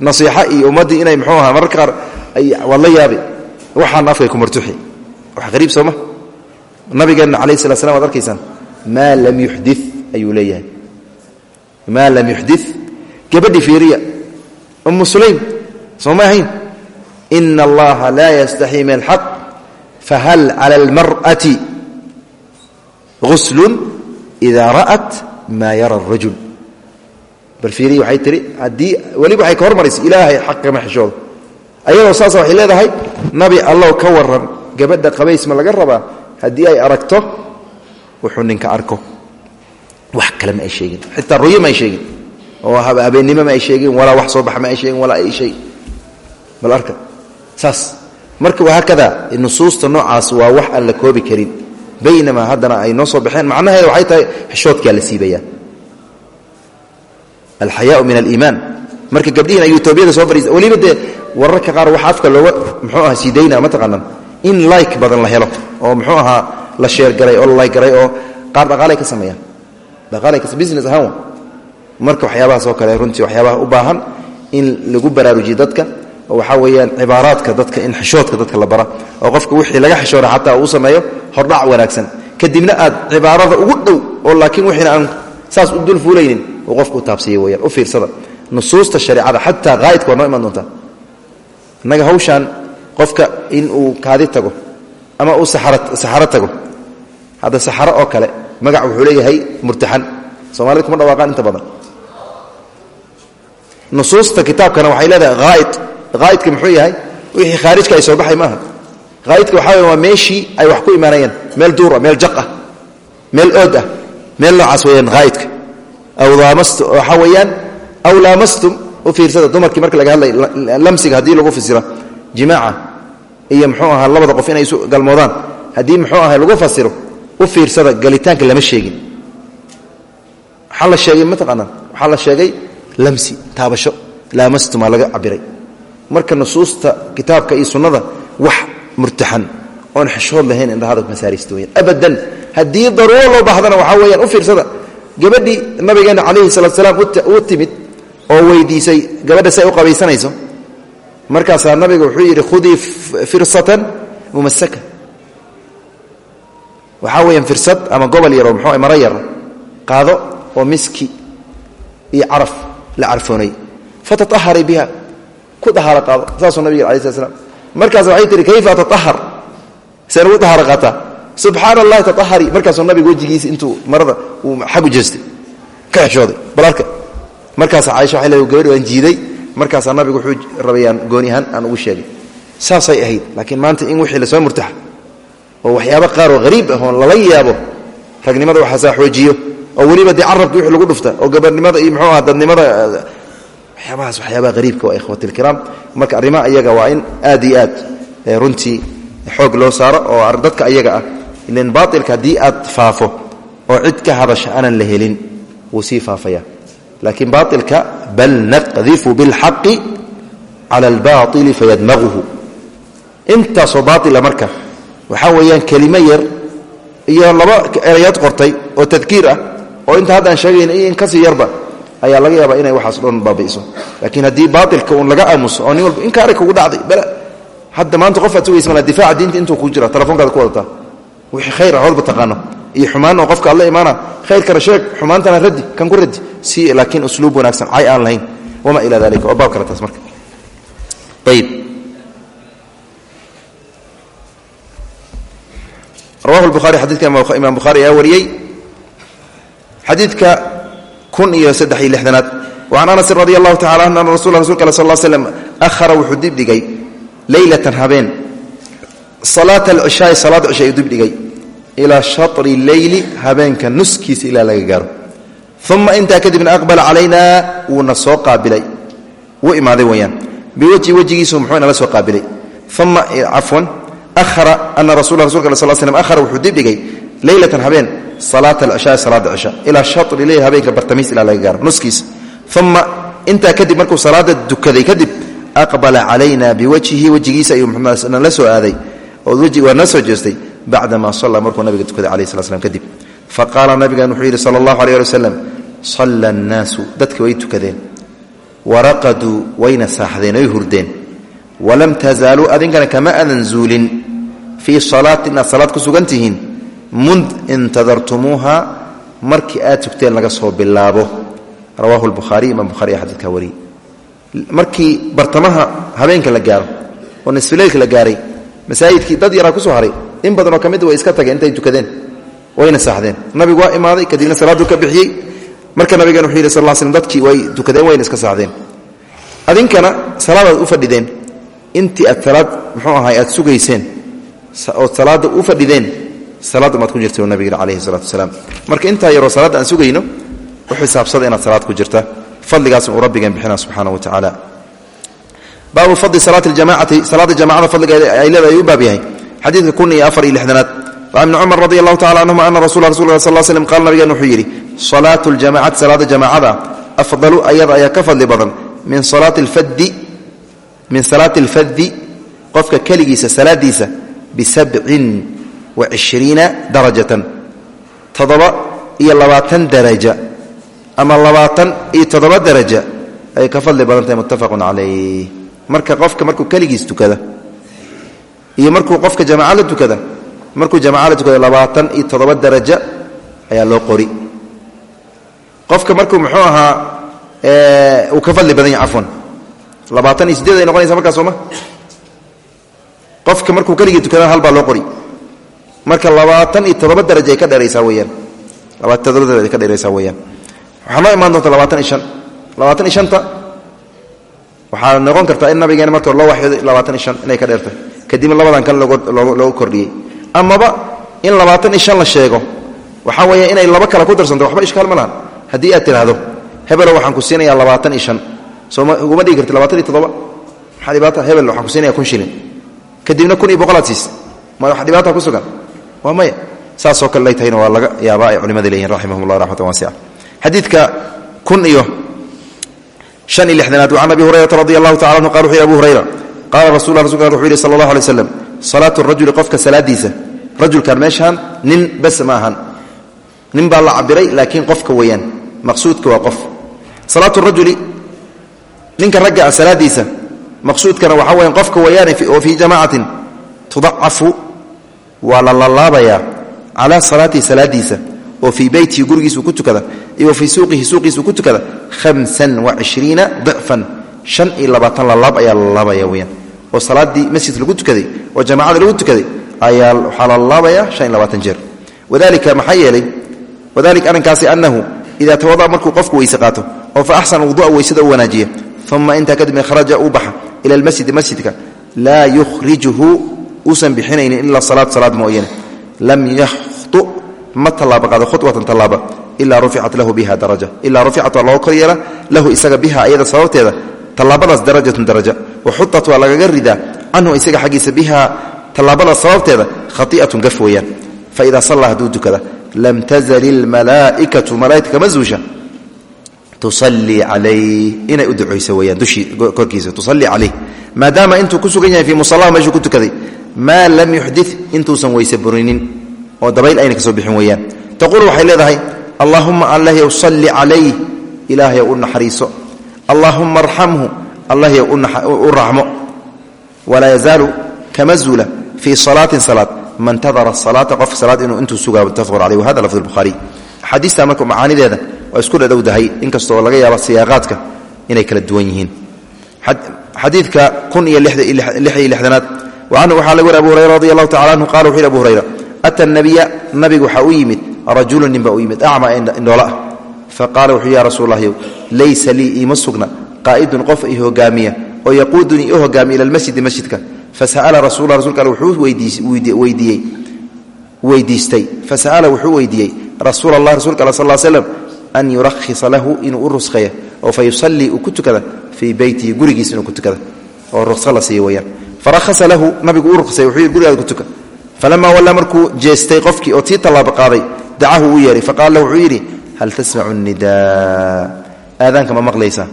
S1: nasiixa iyo ummaddii inay muxuu ahaa mararka qaar waad la yaabi waxaana afkay ku martuxi wax qariib sooma nabigeenna alayh slat slam waad arkaysaan maa lam yuxdi ayuu leeyahay. Maa lam yuxdi gabadhii fiiriya umu sulaym soo ma ahayn ina allaha laa yastaxii min alxaq fahal cala almar'ati guslun ida ra'at maa yara arajul bal fiiriya waxay tihi haddii weliba waxay ka hormaraysa ilaahay xaq kama xishoodo ayadoo saasa waxay leedahay nabi allow ka waran gabadha qabays ma laga rabaa haddii ay aragto wuxuu ninka arko. Wax kale ma ay sheegin. Xitaa ruyo ma ay sheegin. Oo habeennimo ma ay sheegin walaa wax soo baxa ma ay sheegin walaa ay shay bal arka saas. Marka wahaakada nusuusta noocaas waa wax aan la koobi karin. Baynamaa haddana ay noo soo baxeen macnaheeda waxay tahay xishoodkaa la siibaya. Alxayaau min aliimaan. Marka gabdhihin ay yutoobiyada soo fadhiista weliba dee wararka qaar waxa afka looga muxuu aha sii daynaa ma taqaanaan? In like badan la helo oo muxuu ahaa la sheergaray oo lalagaray oo qaar dhaqaalay ka sameeyaan. Dhaqaalay ka business ahaan. Marka waxyaabahaas oo kale runtii waxyaabaha u baahan in lagu baraarujiyo dadka oo waxaa weeyaan cibaaraadka dadka in xishoodka dadka la bara oo qofka wixii laga xishoora xataa uu sameeyo hordhac wanaagsan. Kadibna aad cibaarada ugu dhow oo laakiin wixiina aan saas u dul fuulaynin uu qofka u taabsiiya weyaan u fiirsada. Nusuusta shareecada xataa qaa'idka waa noo iman doontaa. Innaga qofka in uu kaadi tago ama uu saxaro tago hadda saxaro oo kale magac wuxuu leeyahay murtaxan. Soomaalida kuma dhawaaqaan inta badan. Nusuusta kitaabkana waxay leedahay haa'id haa'idka muxuu yahay? Wixii khaarijka ay soo baxay maaha. Haa'idka waxaa weya waa meeshii ay wax ku imaanayeen meel duura meel jaq ah meel ood ah meel noocaas weyaan waxaa weeyaan aw laamastum u fiirsada dumarkii marka laga hadlay lamsiga haddii lagu fasiro. Jimaaca iyo muxuu ahaa labada qof inay isu galmoodaan. Haddii muxuu ahay lagu fasiro u fiirsada galitaanka lama sheegin. Waxaa la sheegay mataqaanaa waxaa la sheegay lamsi taabasho laamastumaa laga cabiray marka nusuusta kitaabka iyo sunnada wax murtaxan oon xishood lahayn indhahada masaarista weyaan abadan haddii daruuro loo baahdana waxaa weeyaan u fiirsada. Gabadhii nabigeenna calayhi salaat salaam u timid oo weydiisay gabadha si u qabaysanayso markaasaa nabiga wuxuu yidhi khudii firsatan mumasaka waxaa weeyaan firsad ama gobol yaroo muxuu maro yar qaado oo miski iyo caraf la carfoonay. Fataaharay biha ku ahaaro qaado saasuu nabig alai slat slam markaas waxay tihi kayfa ataahar seen ugu ahaaro qaataa subxaana allahi taahari markaasuu nabiga wejigiisa intuu marada uu xagu jeestay ka xeshooday balarka markaas caaisha waxay leedahay gabadhi waan jiiday. Markaasaa nabigu wuxuu rabayaan gooni ahaan aan ugu sheegay. Saasay ahayd laakiin maanta in wixii la soo murtaxa oo waxyaabo qaar oo hariib ah oo lala yaabo ragnimada waxaasaa xoojiyo oo weliba dee carabki wixii lagu dhufta oo gabarnimada iyo muxuu aha dadnimada waxyaabahaas waxyaabaha hariibka waa ikhwatilkiraam marka arrimaha ayaga waa in aad iyo aad runtii xoog loo saaro oo dadka ayaga ah ilan baailka haddii aad faafo oo cid ka hadasha aanan la helin wuu sii faafaya. Laakiin baailka bal naqdifu biاlxaqi cala albaili fayadmaguhu intaasoo baaila marka waxaa weeyaan kelimo yar iyo laba erayaad qortay oo tadkiir ah oo inta haddaan sheegayn in ka sii yarba ayaa laga yaabaa inay waxaas dhan baabi'iso. Laakiin haddii baailka uun laga aamuso oo nin walba inkaari kugu dhacday bal hadda maanta qof aad sugaysa mala difaca diinta intuu ku jira telefonkaada ku wadataa. Wixii khayr ah hodba taqaano. Iyo xumaan oo qofka aad la imaana khayrkana sheeg xumaantana raddi kan ku raddi. Si laakiin usluub wanaagsan cay aan lahayn. Wamaa ila dalika waa baab kale taas marka. Ayib rawahu lbuhaari xadidka imaam bukhaari ayaa wariyey. Xadiidka kun iyo saddex iyo lixdanaad. Wacan anasin radi allahu tacala anhu ana rasul rasulka al sal slm ahara wuxuu dibdhigay leylatan habeen. Salaata alcishaai salaada cisha ayuu dibdhigay ilaa shatri leyli habeenka nuskiisa ilaa laga gaaro. Uma intaa kadibna aqbala calayna wuuna soo qaabilay. Wuu imaaday weyaan biwajhi wejigiisu muxuu inala soo qaabilay. Uma cafwan ahara ana rasul rasulka sal slm ahara wuxuu dibdhigay leylatan habeen salaata alcishaai salaada cisha ilaa shatri leyli habeenka bartamiis ilaa laga gaaro nuskiisa. Uma intaa kadib markuu salaada dukaday kadib aqbala calayna biwajhihi wejigiisa ayuu nala soo aaday. Oo waa na soo jeestay bacdama salla markuu nabiga tukaday alayh slat slam kadib. Faqaala nabigan wuxuu yidhi sala allahu alيh ali wasalam salla annaasu dadka way tukadeen. Waraqaduu wayna saaxdeen oy hurdeen. Walam tazaaluu adinkana kama adan mund intadartumuuha markii aad tugteen laga soo bilaabo. Rawaahu lbukhaariy imaam bukhari ayaa xadidkaa wariyey markii bartamaha habeenka la gaaro oo nisfileylka la gaaray masaajidkii dad yaraa ku soo haray in badanoo ka mid way iska tageen intay tukadeen wayna saaxdeen nabigu waa imaaday kadibna salaaduu ka bixiyey. Marka nabigan wuxuu yidhi sal slm dadkii way tukadeen wayna iska saaxdeen adinkana salaadda maad ku jirta u nabig salaatu wasalaam. Marka intaa yaroo salaadda aan sugayno u xisaabsada inaad salaad ku jirta. Fadligaasuu rabbigeen bixina subxaana wa tacaala. Baabu fadli salaati ljamacati salaadda jamacada fadligeeda ay leedahay u baab yahay. Xadiidka afar iyo lixdanaad. Can ibni cumar radi allahu tacala canhuma ana rasula rasulka sal slm qaala nabigeen wuxuu yidhi salaatu ljamacati salaadda jamaacada afdalu ayada ayaa ka badan min salaati alfaddi qofka keligiisa salaadiisa bisabcin wa cishriina darajatan toddoba iyo labaatan daraja ama labaatan iyo toddoba daraja ay ka fadli badan tahay muttafaqun calayh marka qofka markuu keligiis tukada iyo markuu qofka jamaca tukada markuu jamaca tukada labaatan iyo toddoba daraja ayaa loo qori qofka markuu muxuu ahaa uu ka fadli badan yahy cafwan labaatan ay noqonaysa markaa sooma qofka markuu keligii tukada hal baa loo qori marka labaatan iyo toddoba daraja ay ka dheeraysaa weyaan labaatan ka dheeraysaa weyaan waxaa noo imaan doonta labaatan iyo labaatan iyo waxaa noqon kartaa in nabigeena marka loo waxyooday labaatan iyo inay ka dheertay kadibna labadan kale looga kordhiyey. Amaba in labaatan iyo la sheego waxaa weeye inay laba kale ku darsanto waxba ishkaal ma lahan haddii aad tidhaahdo hebelo waxaan ku siinayaa labaatan iyo shan. Sooma dhigi karti labaatan iyo toddoba. Maxaa dhibaata? Hebel waxaan ku siinaya kun shilin. Kadibna kun iyo boqolaad siis. Ma wax dhibaata ku sugan waa maya. Saasoo kale lay tahayna waa laga yaabaa ay culimada leeyihiin raximahum llah raxmatan waasica kun iyo han iyo lixdanaad can abi hurayrata radi allahu anhu qal wuxu abu hurayra qaala rasul rasulka wuxuu yihi sala allah alay salaatu rajuli qofka salaadiisa rajulkan meeshaan nin bes ma nin baa la cabiray laakiin qofka weeyaan maqsuudka waa qof. Salaatu rajuli ninka ragga ah salaadiisa maqsuudkana waxaa weyan qofka weeyaane oo fii jamaacatin tudacafu waa la lalaabayaa calaa salaatihi salaadiisa oo fii beytihi gurigiisuu ku tukada iyo fii suuqihi suuqiisuu ku tukada hamsan wacishriina dicfan shan iyo labaatan lalaab lalaabaya masjid lagu tukaday oo jamaacada lagu tukaday ayaa waxaa la lalaabaya shan iyo labaatan jeer. Wadalika maxaa yeelay annahu idaa tawada'a markuu qofku weyse qaato fa axsana wudu'a weysada u wanaajiya uma intaa kadibna kharaja uu ila almasjidi masjidka laa yukhrijuhu uusan bixinaynin ila salaad salaad mooyane. Lam yakhtu ma tallaaba qaado khudwatan tallaaba ilaa lahu biha daraja. Ilaa ruficat waa looga lahu isaga biha ayada sababteeda tallaabadaas darajatun daraja. Wa xutat waa lagaga ridaa canhu isaga xaggiisa biha tallaabadaas sababteeda khai'atun gaf weeyaan. Faida sallaa hadduu tukada lam tazal ilmalaa'ikatu malaa'igta kama zuusha. Tusallii calayh inay u ducayso weyaan dushii korkiisa tusallii calayh maadaama intuu ku sugan yahay fii maa lam yuxdit intuusan weyse burinin oo dabayl ayna ka soo bixin weeyaan. Taquulu waxay leedahay allaahumma allahyow salli calayh ilaahyow u naxariiso. Allaahumma arxamhu allahyow u raxmo. Walaa yazaalu kama zuula fii salaatin salaad. Man tadara salaata qof salaad inuu intuu sugaa muttafaqun caleyh wahada lafdu lbukhaariy axaadiista marka macaanideeda waa isku dhadhowdahay inkastoo laga yaabo siyaaqaadka inay kala duwan yihiin. Xadiidka kun iyo lix iyo lixdanaad wa canhu waxaa laga wari abu hurayra radi allahu tacala anhu qala wuxu yhi abu hurayra ata nabiya nabiga waxaa u yimid rajulu nin baa u yimid acma indhoola ah faqaala wuxuu ya rasuul lahyow laysa lii iima sugna qaa'idun qof i hogaamiya oo yaquudunii i hogaamiya ila lmasjidi masjidka. Fasa'ala rasuula rasulka alle wuxuu weydiistay. Fasa'ala wuxuu weydiiyey rasuul allah rasulka alle sal slam an yurakhisa lahu inuu u rusqeeya oo fa yusallii uu ku tukada fii beytihi gurigiisa inuu ku tukada oo ruqso la siiya weyaan lahu nabigu u ruqsay wuxuu yidhi ku tuka. Falamaa wallaa markuu jeestay qofkii oo tii tallaabo qaaday dacahu uu yeehay faqaala lahu wuxuu yidhi hal tasmacu nidaa? Aadaanka ma maqlaysaa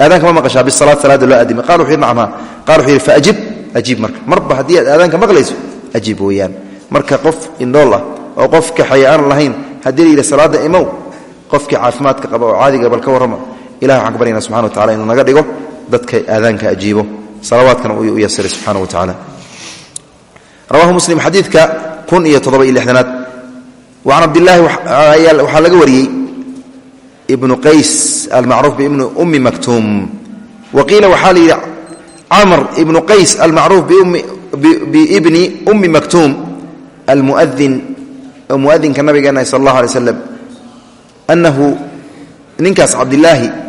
S1: aadaanka ma maqashaa bisalaad salaada loo aadimay. Qala wuxu yidhi nacam ha qala wuxuu yidhi faajib ajiib marka. Marba haddii aad aadaanka maqlayso ajiib weeyaan. Marka qof indhool ah oo qof kaxaya aan lahayn haddii la yidhi imow qofkii caafimaadka qaba oo caadiga bal ka warrama ilahi waxaan wa tacala inuu naga dhigo dadka aadaanka ajiibo. Salawaadkana u yasiray subxana wa tacaala. Rawahu muslim xadiidka kun iyo toddoba iyo lixdanaad. Wa can cabdillaahi waxaa laga wariyey ibnu qays almacruuf biibni ummi maktuum. Wa qiila waxaa la yidhi camr ibnu qays almacruuf biibni ummi maktuum almuadin muadinka nabigeena sal allah alay slam anahu ninkaas cabdilaahi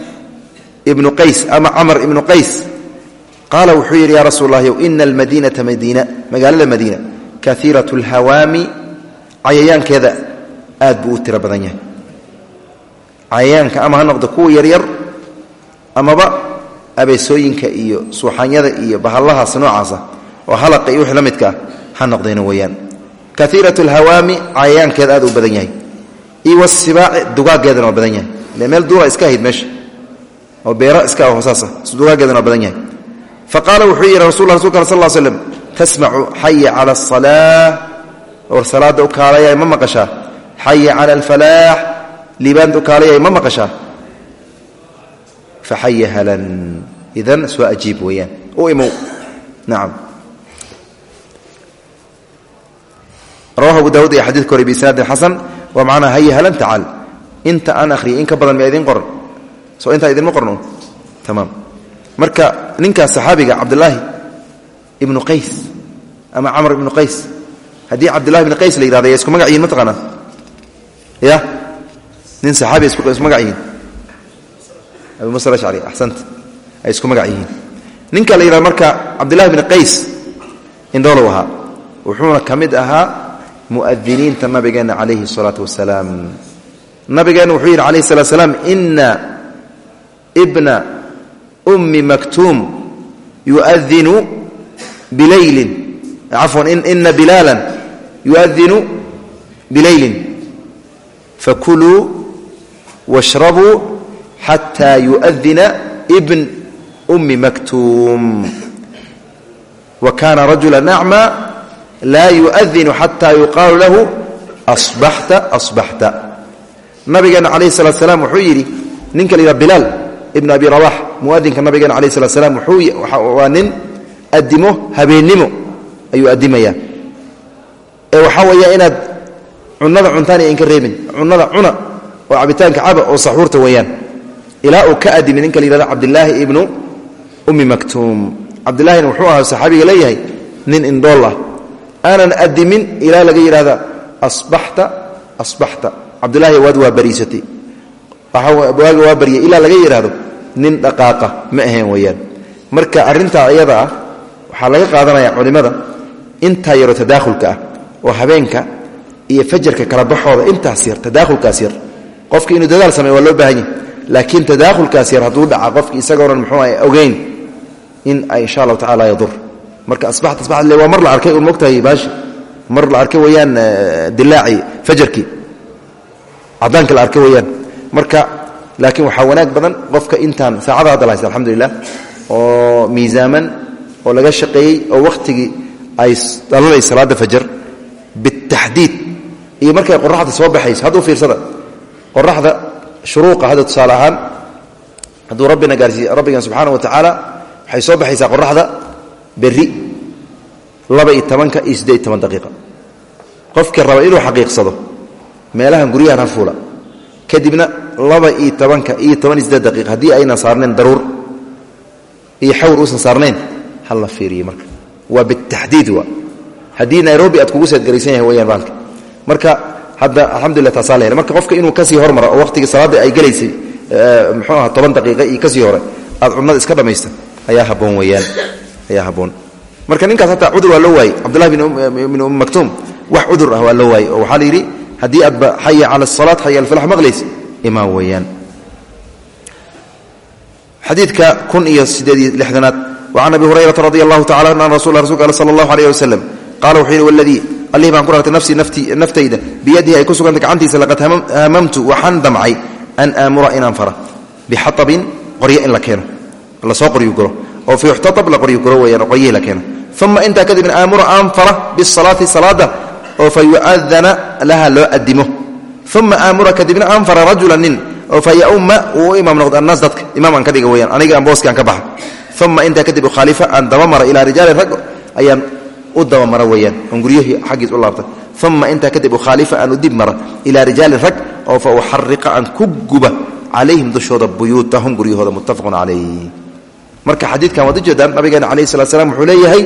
S1: ibnu qays ama camr ibnu qays. Qaala wuxuu yidhi ya rasuul lahyow ina almadiinata madiina magaalada madiina kaiirat اlhawaami cayayaankeeda aad buu u badan yahay. Cayayaanka ama ha noqdo kuwa yaryar amaba abeesooyinka iyo suuxanyada iyo bahallahaas noocaasa oo halaqa iyo wixii la midka ah ha noqdayna weeyaan. Kaiirat اlhawaami cayayaankeeda aad u badan yahay. Iyo wasibaaci dugaaggeedana badan yahay. Ile meel iska ahayd oo beero iska ah hoosaasa dugaaggeedana waa badan yahay. Faqaala wuxuu yidhi rasul rasulka al sal l slm tasmacu xaya cala asalaa war u kaalayay ma maqashaa? Xaya cala alfalaax. Liibaanta u kaalayay ma maqashaa? Faxaya halan. Idan soo ajiib weeyaan. U imow. Nacam rawahu abu daawud iyo xadidka hore biisnaadin xasan waa macnaa haya halan tacaal inta aan akhriyay in ka badan miyaa idiin soo intaa idinma qorno tamaam marka ninkaas saxaabiga cabdulaahi ibnu qays ama camr ibnu qays haddii cabdullahi ibnu qays la yihahda ya isku magac yihin ma taqaanaa ya nin saxaabiya isku magac yihiin abi musa alashcari axsanta ay isku magac yihiin ninka la yihahdo marka cabdullahi bni qays indhoolow ahaa wuxuuna ka mid ahaa mu'adiniinta nabigeenna calayhi الsalaatu wasalaam nabigeenna wuxuu yidhi alayh الsalatu slaam ina bna ummi maktuum yuadinu bilaylin cafwan ina bilaalan yuadinu bilaylin fakuluu washrabuu xataa yuadina bn ummi maktuum wa kaana rajula acma laa yuadinu xataa yuqaalu lahu asbaxta asbaxta nabigeena calayh salatu slam wuxuu yidhi ninka la yidhaha bilaal ibn abi rabax muadinka nabigeena calayh salat slam waa nin adimo habeennimo ayuu adimayaa ee waxaa weeya inaad cunada cuntaan iyo inka reebin. Cunada cuna oo cabitaanka caba oo saxuurta weeyaan. Ilaa uu ka adimi ninka la yihahdo cabdilaahi ibnu ummi maktuum. Cabdilaahina wuxuu ahaa saxaabiga leeyahay nin indhool ah. Aanan adimin ilaa laga yidhahda asbaxta asbaxta. Cabdilaahi waad waa bariisatay waaga waa baryay ilaa laga yidhaahdo nin dhaqaaqa ma ahayn weeyaan. Marka arrintaa iyada ah waxaa laga qaadanaya culimmada intaa yaro tadaakhulka ah oo habeenka iyo fajarka kala baxooda intaas yar tadaakhulkaas yar. Qofki inuu dadaal sameey waa loo baahan yahy laakiin tadaakhulkaas yar hadduu dhaca qofki isagoonan muxuu ah ogeyn in ay insha allahu tacala yadur. Marka asbaxta asbaxad le waa mar la arkay un mogtahay baashi. Mar la arkay weeyaan dilaaci fajarkii cadaanka la arkay weeyaan. Marka laakiin waxaa wanaag badan qofka intaan saacada hadda la haysta alxamdulilah oo miisaaman oo laga shaqeeyey oo wakhtigii ay dhalanaysa salaada fajar bitaxdiid. Iyo markay qoraxda soo baxayso hadduu fiirsada qoraxda shuruuqa hadda tusaale ahaan rabbina gaarsiiy rabbigan subxaana wa tacaala waxay soo baxaysaa qoraxda berri laba iyo tobanka iyo qofkii raba inuu xaqiiqsado meelahan guryahan ha fuula kadibna laba iyo tobanka iyo toban iyo siddeed daqiiqa haddii aynan saarnayn daruur iyo xawr uusan saarnayn ha la fiiriye marka. Waa bitaxdiid waa haddii nairobi aad kugu seedgaraysan yahay weyaan baalka. Marka hadda alxamdulillah taasaa la helay marka qofka inuu ka sii hormaro oo waqtigii salaadda ay gelaysay muxuu aha toban daqiiqa iyo ka sii hore aad cunada iska dhammaysta ayaa haboon weyaan ayaa haboon marka ninkaas hataa cudur waa loo waayey. Cabdullahi bin um maktuum wax cudur ah waa loo waayey oo waxaa la yidhi haddii aadba xaya cala asalaat xaya alfalax maqlays. Imaan weeyaan. Xadiidka kun iyo sideed iyo lixdanaad. Wacan abi hurayrata radi allahu tacala an rasul rasulka al sala allahu aleyh wasalam qaala wuxuu yidhi waladii allihii baan ku rartay nafsii naftayda biyadihi ay ku sugantay gacantiisa laqad hamamtu waxaan damcay an aamura inaan fara bixaabin qoryo in la keeno. Lasoo qoryu guro. Oo fi yuxtaab la qoryu guro weyaan oo qoryihii la keeno. Uma intaa kadibna aamura aan fara bisalaati salaada oo fa yu'adana laha loo adimo uma aamura kadibna aan fara rajula nin oo fa yauma uu u imaam noqdo annaas dadka. Imaam aan ka dhiga weyaan aniga aan booski aan ka baxa uma intaa kadib ukhaalifa aan dabamara ilaa rijaalin rag ayaan u dabamara weyaan oon guryahii xaggiis u laabta. Uma intaa kadib ukhaalifa aan u dib mara ilaa rijaalin rag oo fa uxariqa aan ku guba calayhim dushooda buyuutahum guryahooda muttafaqun calayh marka xadiidkan waad ujeedaan nabigeena calayhi salat slam wuxuu leeyahay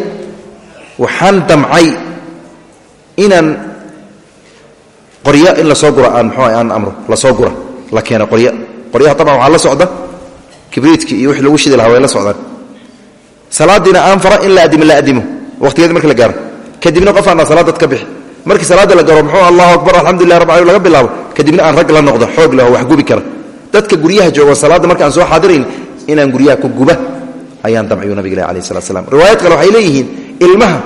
S1: waxaan damcay inaan qoryo in la soo gura aan mxuu aan amro la soo gura la keeno qoryo. Qoryaha taban waxaa la socda kibriidki iyo wixii lagu shidi lahaa way la socdaan. Salaadiina aan fara in la adimo la adimo. Waqtigeedi marki la gaaro. Kadibna qof salaad dad bixi. Markii salaada la garo muxuu allahu akbar alxamdulilah rab alamin laga bilaabo. Kadibna aan rag la noqdo xoog leh oo wax gubi kara. Dadka guryaha joogo salaadda marka aan soo xaadirayn inaan guryaha ku guba ayaan damciyu nabig ilahi alayh salat slam riwaayad kale waxay leeyihiin ilmaha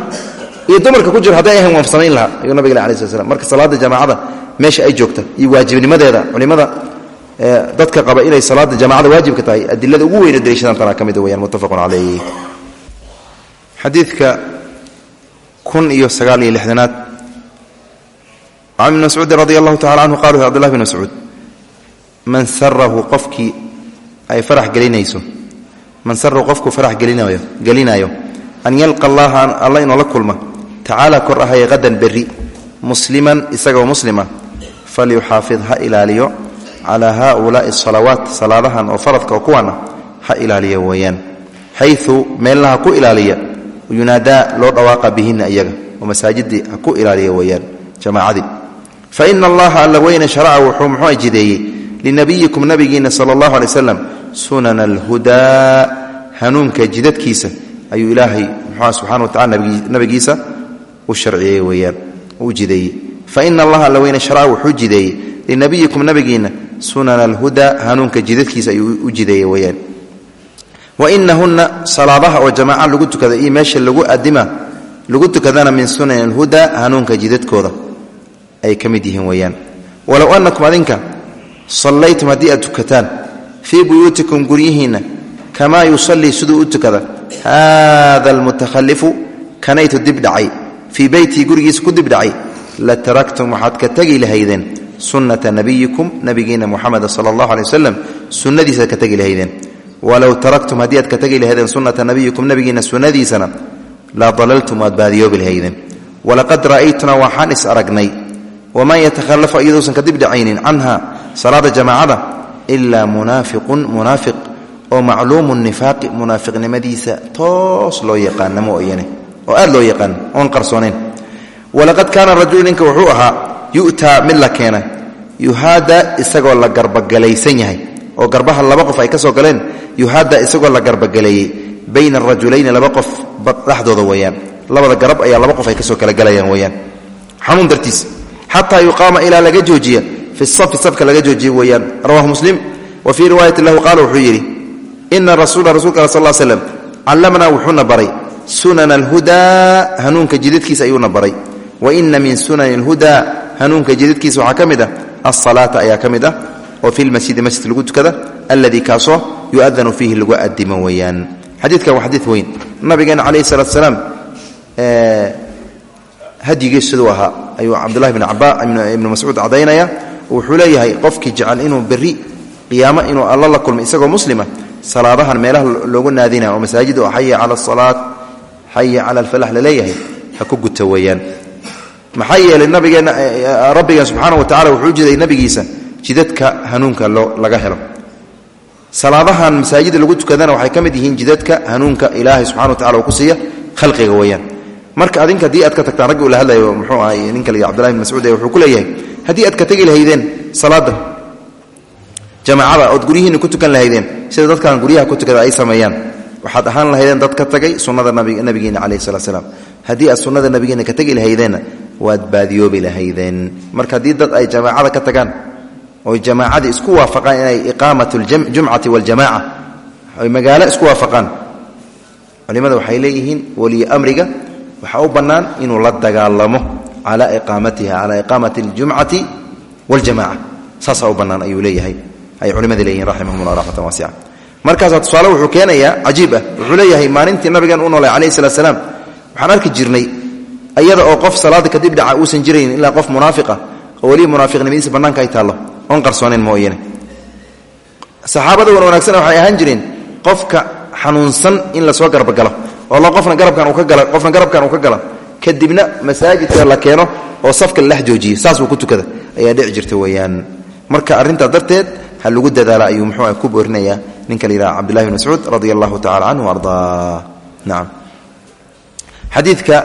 S1: iyo dumarka ku jiro hadday ahayn waan samayn ayuu nabig alay slat slam marka salaadda jamaacada meesha ay joogta iyo waajibnimadeeda culimada dadka qaba inay salaada jamacada waajibka tahay adilada ugu weyne daliishadan tanaa ka mida weyaan muttafaqun calayh xadiidka kun iyo sagaal iyo lixdanaad. Can ibni mascuudin allahu tacala canhu qala wuxu abdullah bn mascuud man sarahu qofkii ay farax gelinayso man sarahu qofkuu farax gelinaayo an yalqa allaha alla inuu la kulma tacaala kor ahaya qadan berri musliman isagoo muslima falyuxaafid ha ilaaliyo calaa haaulaai salawaat salaadahan oo faradka oo kuwaana ha ilaaliya weeyaan. Xayu meelna ha ku ilaaliya yunaadaa loo dhawaaqa bihina iyaga oo masaajidii ha ku ilaaliya weeyaan jamaacadii fa ina allaha alla weyne sharaca wuxuu muxuu jideeyey linabiyikum nabigiina sala allahu alay waslam sunana alhudaa hanuunka jidadkiisa ayuu ilaahay muxua subxana tacala nabigiisa u sharciyey weeyaan u jideeyey. Fa ina allaha alla weyne sharaca wuxuu jideeyey linabiyikum nabigiina sunana alhudaa hanuunka jidadkiisa ayuu u jideeyey weeyaan. Wainahunna salaadaha oo jamaaca lagu tukada iyo meesha lagu adima lagu tukadana min sunan alhudaa hanuunka jidadkooda ay ka mid yihiin weeyaan. Walow annakum adinka sallaytum haddii aad tukataan fii buyuutikum guryihiinna kamaa yusallii siduu u tukada haada almutakhalifu kanaytu dibdhacay fii beytii gurigiisa ku dibdhacay la taraktum waxaad ka tegi lahaydeen sunnata nabiyikum nabigiina muxameda sala allahu aley wasalam sunnadiisaad ka tegi lahaydeen. Walow taraktum haddii aad ka tegi lahaydeen sunnata nabiyikum nabigiina sunnadiisana la dalaltum waad baadiyoobi lahaydeen. Walaqad ra'aytunaa waxaan is aragnay waman yatakhalafu iyaduusan kadib dhacaynin canha salaada jamaacada ilaa munaafiqun munaafiq oo macluumu nifaaqi munaafiqnimadiisa toos loo yaqaana oo aad loo yaqaan oon qarsoonayn walaqad kaana rajulu ninka wuxuu ahaa yu'taa mid la keena yuhaada isagoo la garbagalaysan yahay. Oo garbaha laba qof ay ka soo galeen yuhaada isagoo la garbagaleeyey bayna arajulayni laba qof dhexdooda weeyaan. Labada garab ayaa laba qof ay ka soo kala galayaan weyaan xanuun dartiis xataa yuqaama ilaa laga joojiya fi safi safka laga joojiya weeyaan. Rawahu muslim wa fii riwaayati lahu qaala wuxuu yidhi ina rasuula rasulka al sal slam callamanaa wuxuuna baray sunana alhudaa hanuunka jidadkiisa ayuuna baray. Wa ina min sunani alhudaa hanuunka jidadkiisa waxaa ka mid ah alsalaata ayaa ka mid ah oo fi lmasjidi masjid lagu tukada alladii kaasoo yuadanu fiihi lagu adimo weeyaan. Xadiidkan waa xadiid weyn. Nabigeena calayhi salatu salaam hadyigiis siduu ahaa. Ayuu cabdullahi bn caba ibnu mascuud cadaynaya wuxuu leeyahay qofkii jecel inuu berri qiyaamo inuu alla la kulmo isagoo muslima salaadahan xaya cala alfalax la leeyahay ha ku guto weeyaan. Maxaa yeelay nabigeenna rabbigeen subxaana wa tacala wuxuu jiday nabigiisa jidadka hanuunka laga helo. Salaadahan masaajida lagu tukadana waxay ka mid yihiin jidadka hanuunka ilaahay subxana wa tacala ku siiya khalqiga weeyaan. Marka adinka haddii aad ka tagtaan raggi ula hadlayo muxuu ahay ninka la cbdullahi bin mascuud ee wuxuu ku leeyahay haddii aad ka tegi lahaydeen salaada jamaacada ood guryihiinna ku tukan lahaydeen sida dadkan guryaha ku tukada ay sameeyaan waxaad ahaan lahaydeen dad ka tagay sunnada nabigeena calayhi salatu salaam. Haddii aad sunnada nabigeena ka tegi lahaydeenna waad baadiyoobi lahaydeen. Marka haddii dad ay jamaacada ka tagaan oy jamaacadii isku waafaqaan inay iqaamat ljumcati waljamaca oy magaalo isku waafaqaan. Culimada waxay leeyihiin waliyi amriga waxaa u bannaan inuu la dagaalamo cala iqaamatiha cala iqaamati aljumcati waljamaca saasaa u bannaan ayuu leeyahay. Ay culimadii leeyihiin raximahumullah raxmatan waasica markaasaa tusaale wuxuu keenayaa cajiib ah. Wuxuu leeyahay maalintii nabigan u noolay calayhi salaat salaam. Waxaan arki jirnay iyada oo qof salaada kadib dhaca uusan jiraynin ilaa qof munaafiqa oo weliba munaafiqnimadiisa bannaanka ay taallo. Oon qarsoonayn mooyane saxaabada wan wanaagsan waxay ahaan jireen qofka xanuunsan in la soo garbagalo oo la qofna garabkan uu ka gala qofna garabkan uu ka gala kadibna masaajidka la keeno oo safka la dhex saas uu ku tukada. Ayaa dhici jirta weeyaan. Marka arrintaas darteed ha lagu dadaala ayuu muxuu ah ku boorinayaa ninka la yidhaha cabdullahi bin mascuud radia allahu tacala canhu ardaa nacam xadiidka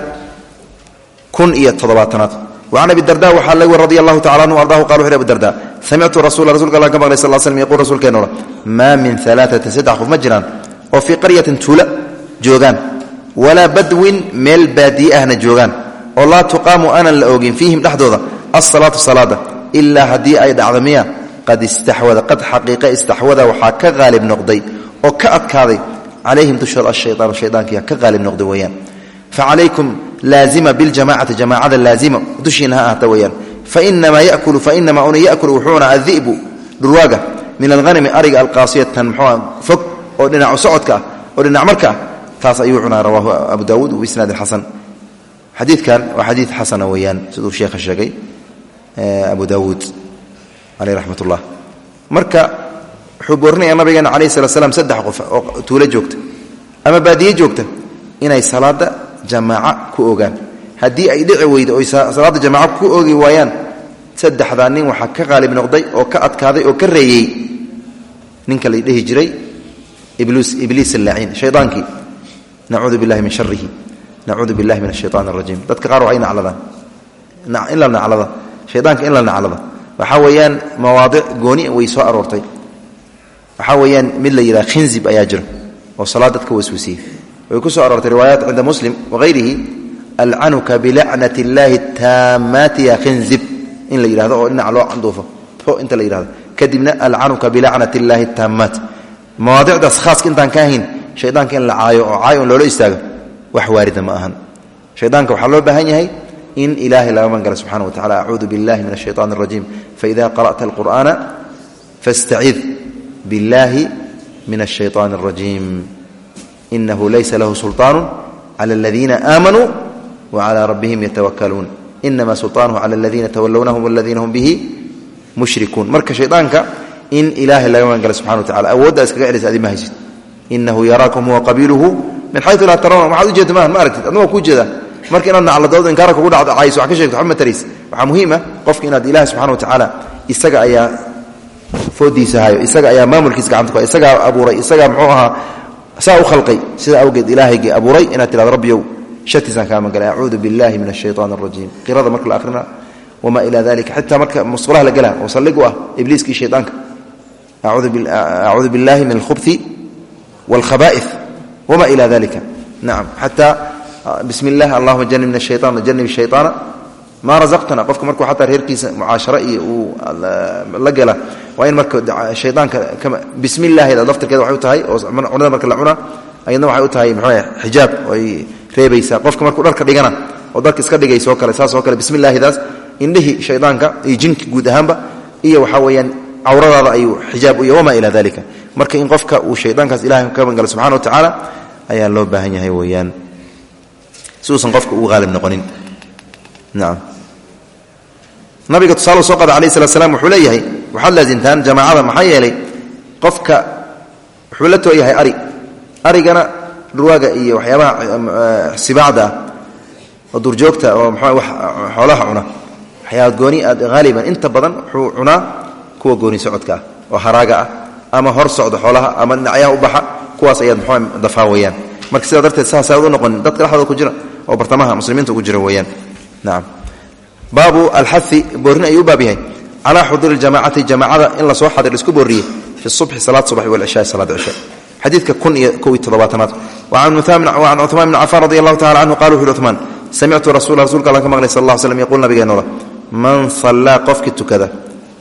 S1: kun iyo toddobaatanaad. Wacan abi darda waxaa laga wari radi allahu tacala anhu ardahu qala wuxu abu darda samictu rasula rasulka allah ka maqlay sal l slm yaqul rasuulkeena oha maa min alaatin saddex qof ma jiraan oo fii qaryatin tuula joogaan walaa badwin meel baadiye ahna joogaan oo laa tuqaamu aanan la oogin fiihim dhexdooda alsalaatu salaada ilaa haddii ay dhacdo qad xaqiiqa istaxwada waxaa ka qaalib noqday oo ka adkaaday calayhim dushooda ashayaan shaydaankiya ka qaalib noqday weeyaan. Facalaykum laazima biljamacati jamaacada laazima dushiina ha ahata weeyaan. Fainamaa yakulu fainamaa una yakulu wuxuuna adi'bu dhurwaaga min alhanami ariga alqaasiyatan muxuua fog oo dhinacu socodka ah oo dhinac marka ah taas ayuu cunaa rawaahu abu daawuud bisnaadin xasan. Xadiidkan waa xadiid xasana weeyaan siduu sheekha sheegay abu daawuud caleyh raxmat ullah marka wuxuu boorinaya nabigeena calayhi salat slam saddex qof oo tuulo joogta ama baadiye joogta inay salaada jamaaca ku ogaan haddii ay dhici weydo oy salaadda jamaaca ku oogi waayaan saddexdaa nin waxaa ka qaalib noqday oo ka adkaaday oo ka reeyey ninka la dhihi jiray ibliis allaaciin shaydaankii nacuudu billahi min sharihi nacuudu billahi min ashaytaan arajiim dadka qaar waa ay nacladaan in la naclada shaydaanka in la naclada waxaa weeyaan mawaadic gooni way soo aroortay. Waxaa weeyaan mid la yidhaha khinzib ayaa jira oo salaad dadka way ku soo aroortay riwaayaat cinda muslim wahayrihi alcanuka bilacnat illaahi taamaati ya khinzib. In la yidhahdo oo dhinaca loo canduufo. To inta la yidhahdo. Kadibna alcanuka bilacnat illaahi taamaat mawaadicdaas khaaska intaan ka ahayn shaydaanka in la caayo oo caayo on istaago wax waarida ma ahan. Shaydaanka waxaa loo baahan yahay in ilaahay laga magala subxana wa tacala acuudu biاllahi min الshayطan الrajiim faida qara'ta اlqur'ana fاstacid biاllahi min الshayطan الrajiim inahu laysa lahu sulطaan clى اladiina aamanuu wclى rabbihim yatawakaluun inama sulطanuhu clى اladiina tawalownahum اladiina hum bihi mushrikuun marka shaydaanka in ilaahay laga magangala subxana wa tacala awooddaa iskaga celisa adi ma haysid inahu yaraakum huwa qabiiluhu min xayu laa tarawna waxaad ujeeda maahan ma aragtid adna waa kuu jeedaa marka inaad nacladooda inkaara kugu dhacdacayso wax ka sheegto xuma tarays waxaa muhiima ah qofka inaad ilaah subxana watacaala isaga ayaa foodiisa hayo isaga ayaa maamulkiisa gacanta ku isagaa abuuray isagaa muxuu ahaa saa u khalqay. Sida awgeed ilaahaygii abuuray inaad tirado rabbiyow shatiisaan kaa magangalay acuudu billahi min ashaytaan arajiim qirada marka la akrina wamaa ilaa dalika xitaa marka musqulaha la gala oo saldhig ah ibliiskii shaydaanka acuudu billahi min alkhubti wاlkhaba'if wamaa ila dalika nacam xataa bismi illahi allahuma janibna shayaan wajanib shayaana maa razaqtana? Qofka markuu xataa reerkiisa mucaasharo iyo uu la gela waa in marka shayaanka bismi illahida laftirkeeda waxay u tahay oo cunada marka la cuna ayadna waxay u tahay muxuu xijaab oy reebaysaa. Qofka markuu dharka dhigana oo dharka iska dhigaysa oo kale saas oo kale bismi illaahidaas indhihii shaydaanka iyo jinka guud ahaanba iyo waxaa weeyaan cawradaada ayuu xijaab iyo wamaa ilaa dalika marka in qofka loo baahan yahay weeyaan si uusan qofka ugu haalib noqonin. Nacam nabiga tusaale soo qada alayh salat slam wuxuu leeyahay waxaad laasimtaan jamaacada maxaa yeelay qofka wuxuu la tooyahay ari. Arigana dhurwaaga iyo waxyaabaha sibaacda ah oo duurjoogta oo mxu xoolaha cuna. Waxyaaba gooni haaliban inta badan wuxuu cunaa kuwa gooni socodka ah oo haraaga ah ama hor socda xoolaha ama dhinacyaha u baxa kuwaas ayaad marka sidaa darteed saasaad u noqonin dadka dhexdooda ku jira oo bartamaha muslimiinta ugu jira weyaan nacam baabu alxai boorin ayuu u baab yahay. Calaa xuduuri ljamacati jamaacada in la soo xadir isku booriyey fi subxi salaad subax walcishaai salaad cisha. Xadiidka kun iyo kow iyo toddobaatanaad. Wacan cumaan bni cafaan radi allahu tacala canhu qala wuxu uhi cumaan samictu rasula rsulka allan ka maqlay sal alla slm yaquul nabigeenoola man sallaa qofkii tukada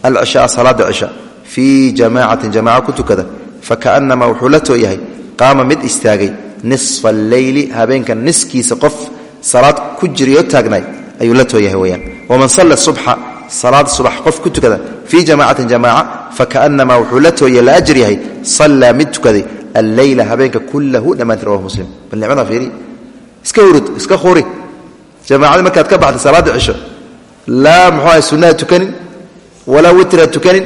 S1: alcishaaa salaada cisha fii jamaacatin jamaca ku tukada fakaannamaa wuxuu la tooyahay qaama mid istaagay nisfa alleyli habeenka niskiisa qof salaad ku jirayo taagnaay ayuu la tooyahay weyaan waman salla subxa salaad subax qof ku tukada fii jamaacatin jamaaca fakaannamaa wuxuu la tooya la ajr yahay sallaa mid tukaday alleyla habeenka kullahu dhammaanti rawahu muslim. Bal nicmada fiiri iska hurud iska khuri. Jamaacadii markaad ka baxday salaadda cisho laa muxuu ahay sunnaha tukanin walaa witra tukanin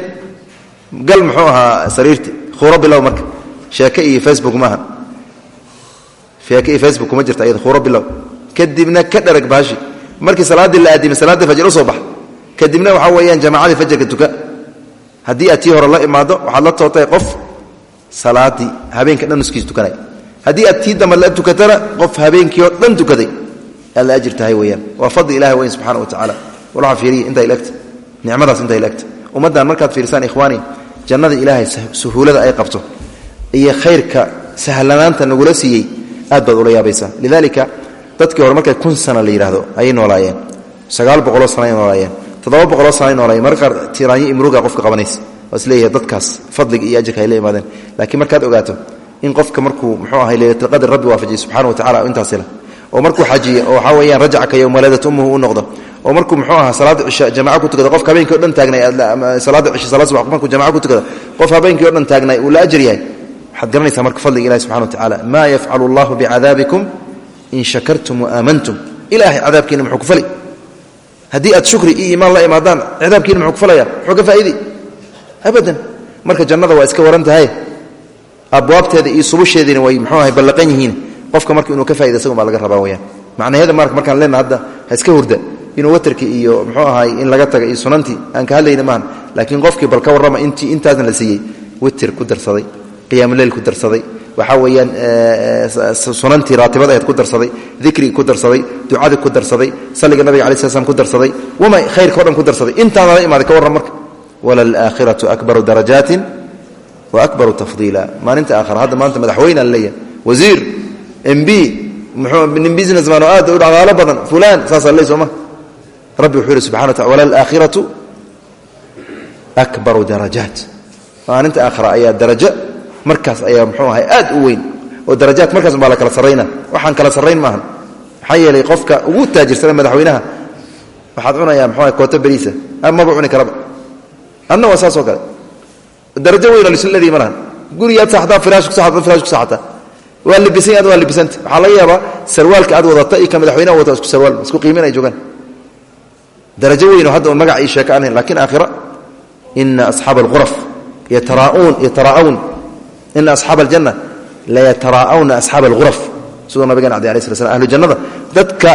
S1: gal muxuu ahaa sariirti khuro bilow marka sheeke iyo facebook maaha sheeke iyo facebook kuma jirta iyada khuro bilow. Kadibna ka dharag baashi. Markii salaaddii la aadimay salaaddii fajr soo bax. Kadibna waxaa weeyaan jamaacadii fajarka tuka. Haddii aad tii hore la imaado waxaad la tootay qof salaaddii habeenka dhan nuskiis tukanay. Haddii aad tii dambe la tukatana qof habeenkii oo dhan tukaday. Aad la ajir tahay weyaan fadli ilahi weyn subxana wa tacaala walaa fiiriya intay lagta nicmadaas intay lagta ummaddan markaad fiirsaan ikhwaani jannada ilaahay suhuulada ay qabto iyo khayrka sahlanaanta nagula siiyey aad baad ula yaabaysaa. Lidalika dadkii hore markay kun sana la yidhaahdo ayay noolaayeen. Sagaal boqoloo sana ay noolaayeen. Toddoba boqoloo sana ay noolaayeen. Marka qaar tiraanyo imruga qofka qabanaysa waa is dadkaas fadliga iyo ajirka ay la imaadeen. Laakiin markaad ogaato in qofka markuu muxuu ahay leylatulqadr rabbi waafajiyey subxana wa tacala intaasi leh oo markuu xajiye oo waxaa weeyaan rajacka yowma waladat ummuhu u noqdo. Oo markuu muxuu ahaa salaada cisha jamaca ku tukada qofka habeenkii o dhan taagnay salaada cisha salaad subax markuu jamaca ku tukada qof habeenkii o dhan taagnay uu la ajir yahay waxaad garanaysaa marka fadliga ilahi subxana wa tacala maa yafcalu allahu bicadaabikum in shakartum waaaamantum ilahay cadaabkiina muxuu ku fali. Haddii aad shukri iyo iimaan la imaadaan cidaabkiina muxuu ku falaya. Muxuu ka faa'idi abadan. Marka jannada waa iska waran tahay. Abwaabteeda iyo subusheediina way muxuu ahay ballaqan yihiin. Qofka marka inuu ka fa'ida isagun baa laga rabaa weyaan macnaheeda marka markaan leenaha hadda ha iska hurda. Inuu watarki iyo muxuu ahay in laga taga iyo sunantii aan ka hadlayna qiyaamuleil ku darsaday. Waxaa weeyaan sunantii raatibad ahayd ku darsaday dikrigii ku darsaday ducadii ku darsaday salliga nabiga alai sl slam ku darsaday wama khayrka o dhan ku darsaday. Intaana imaaday ka warran marka walalaakhiratu akbaru darajaatin wa akbaru tafdiila. Maalinta aakhira hadda maanta madaxweyne la leeyahay wasiir mb nin businessman oo aad u dhaqaalo badan fulaan saasaa le sooma rabbi wuxuu yihi subxana wa taala walalaakhiratu akbaru darajaat. Maalinta aakhira ayaa darajo markaas ayaa mxuu ahay aad u weyn oo darajaad markaas baa la kala sarrayna. Waxaan kala sarrayn maahan. Maxaa qofka ugu taajirsana madaxweynaha waxaad cunayaa mxuu ahay kooto beriisa. Amaba cuni karaba. Adna waa saasoo kale. Darajo weyn oo lisladii ma lahan. Gurigaad saxdaa firaash ku saxda firaash ku saxataa waa libisan ad waa libisanta. Waxaa laga yaabaa sarwaalka aad wadata iyo ka madaxweynaha wata isku sarwaal isku qiimin ay joogaan. Darajo weyn oo hadda magac ii sheeka aan hayn laakiin aakhira ina asxaaba alghuraf yataraauun yataraa'awn ina asxaaba aljanna layataraa'awna asxaaba alghuraf siduu nabigan cadi alai sla slam ahlu jannada dadka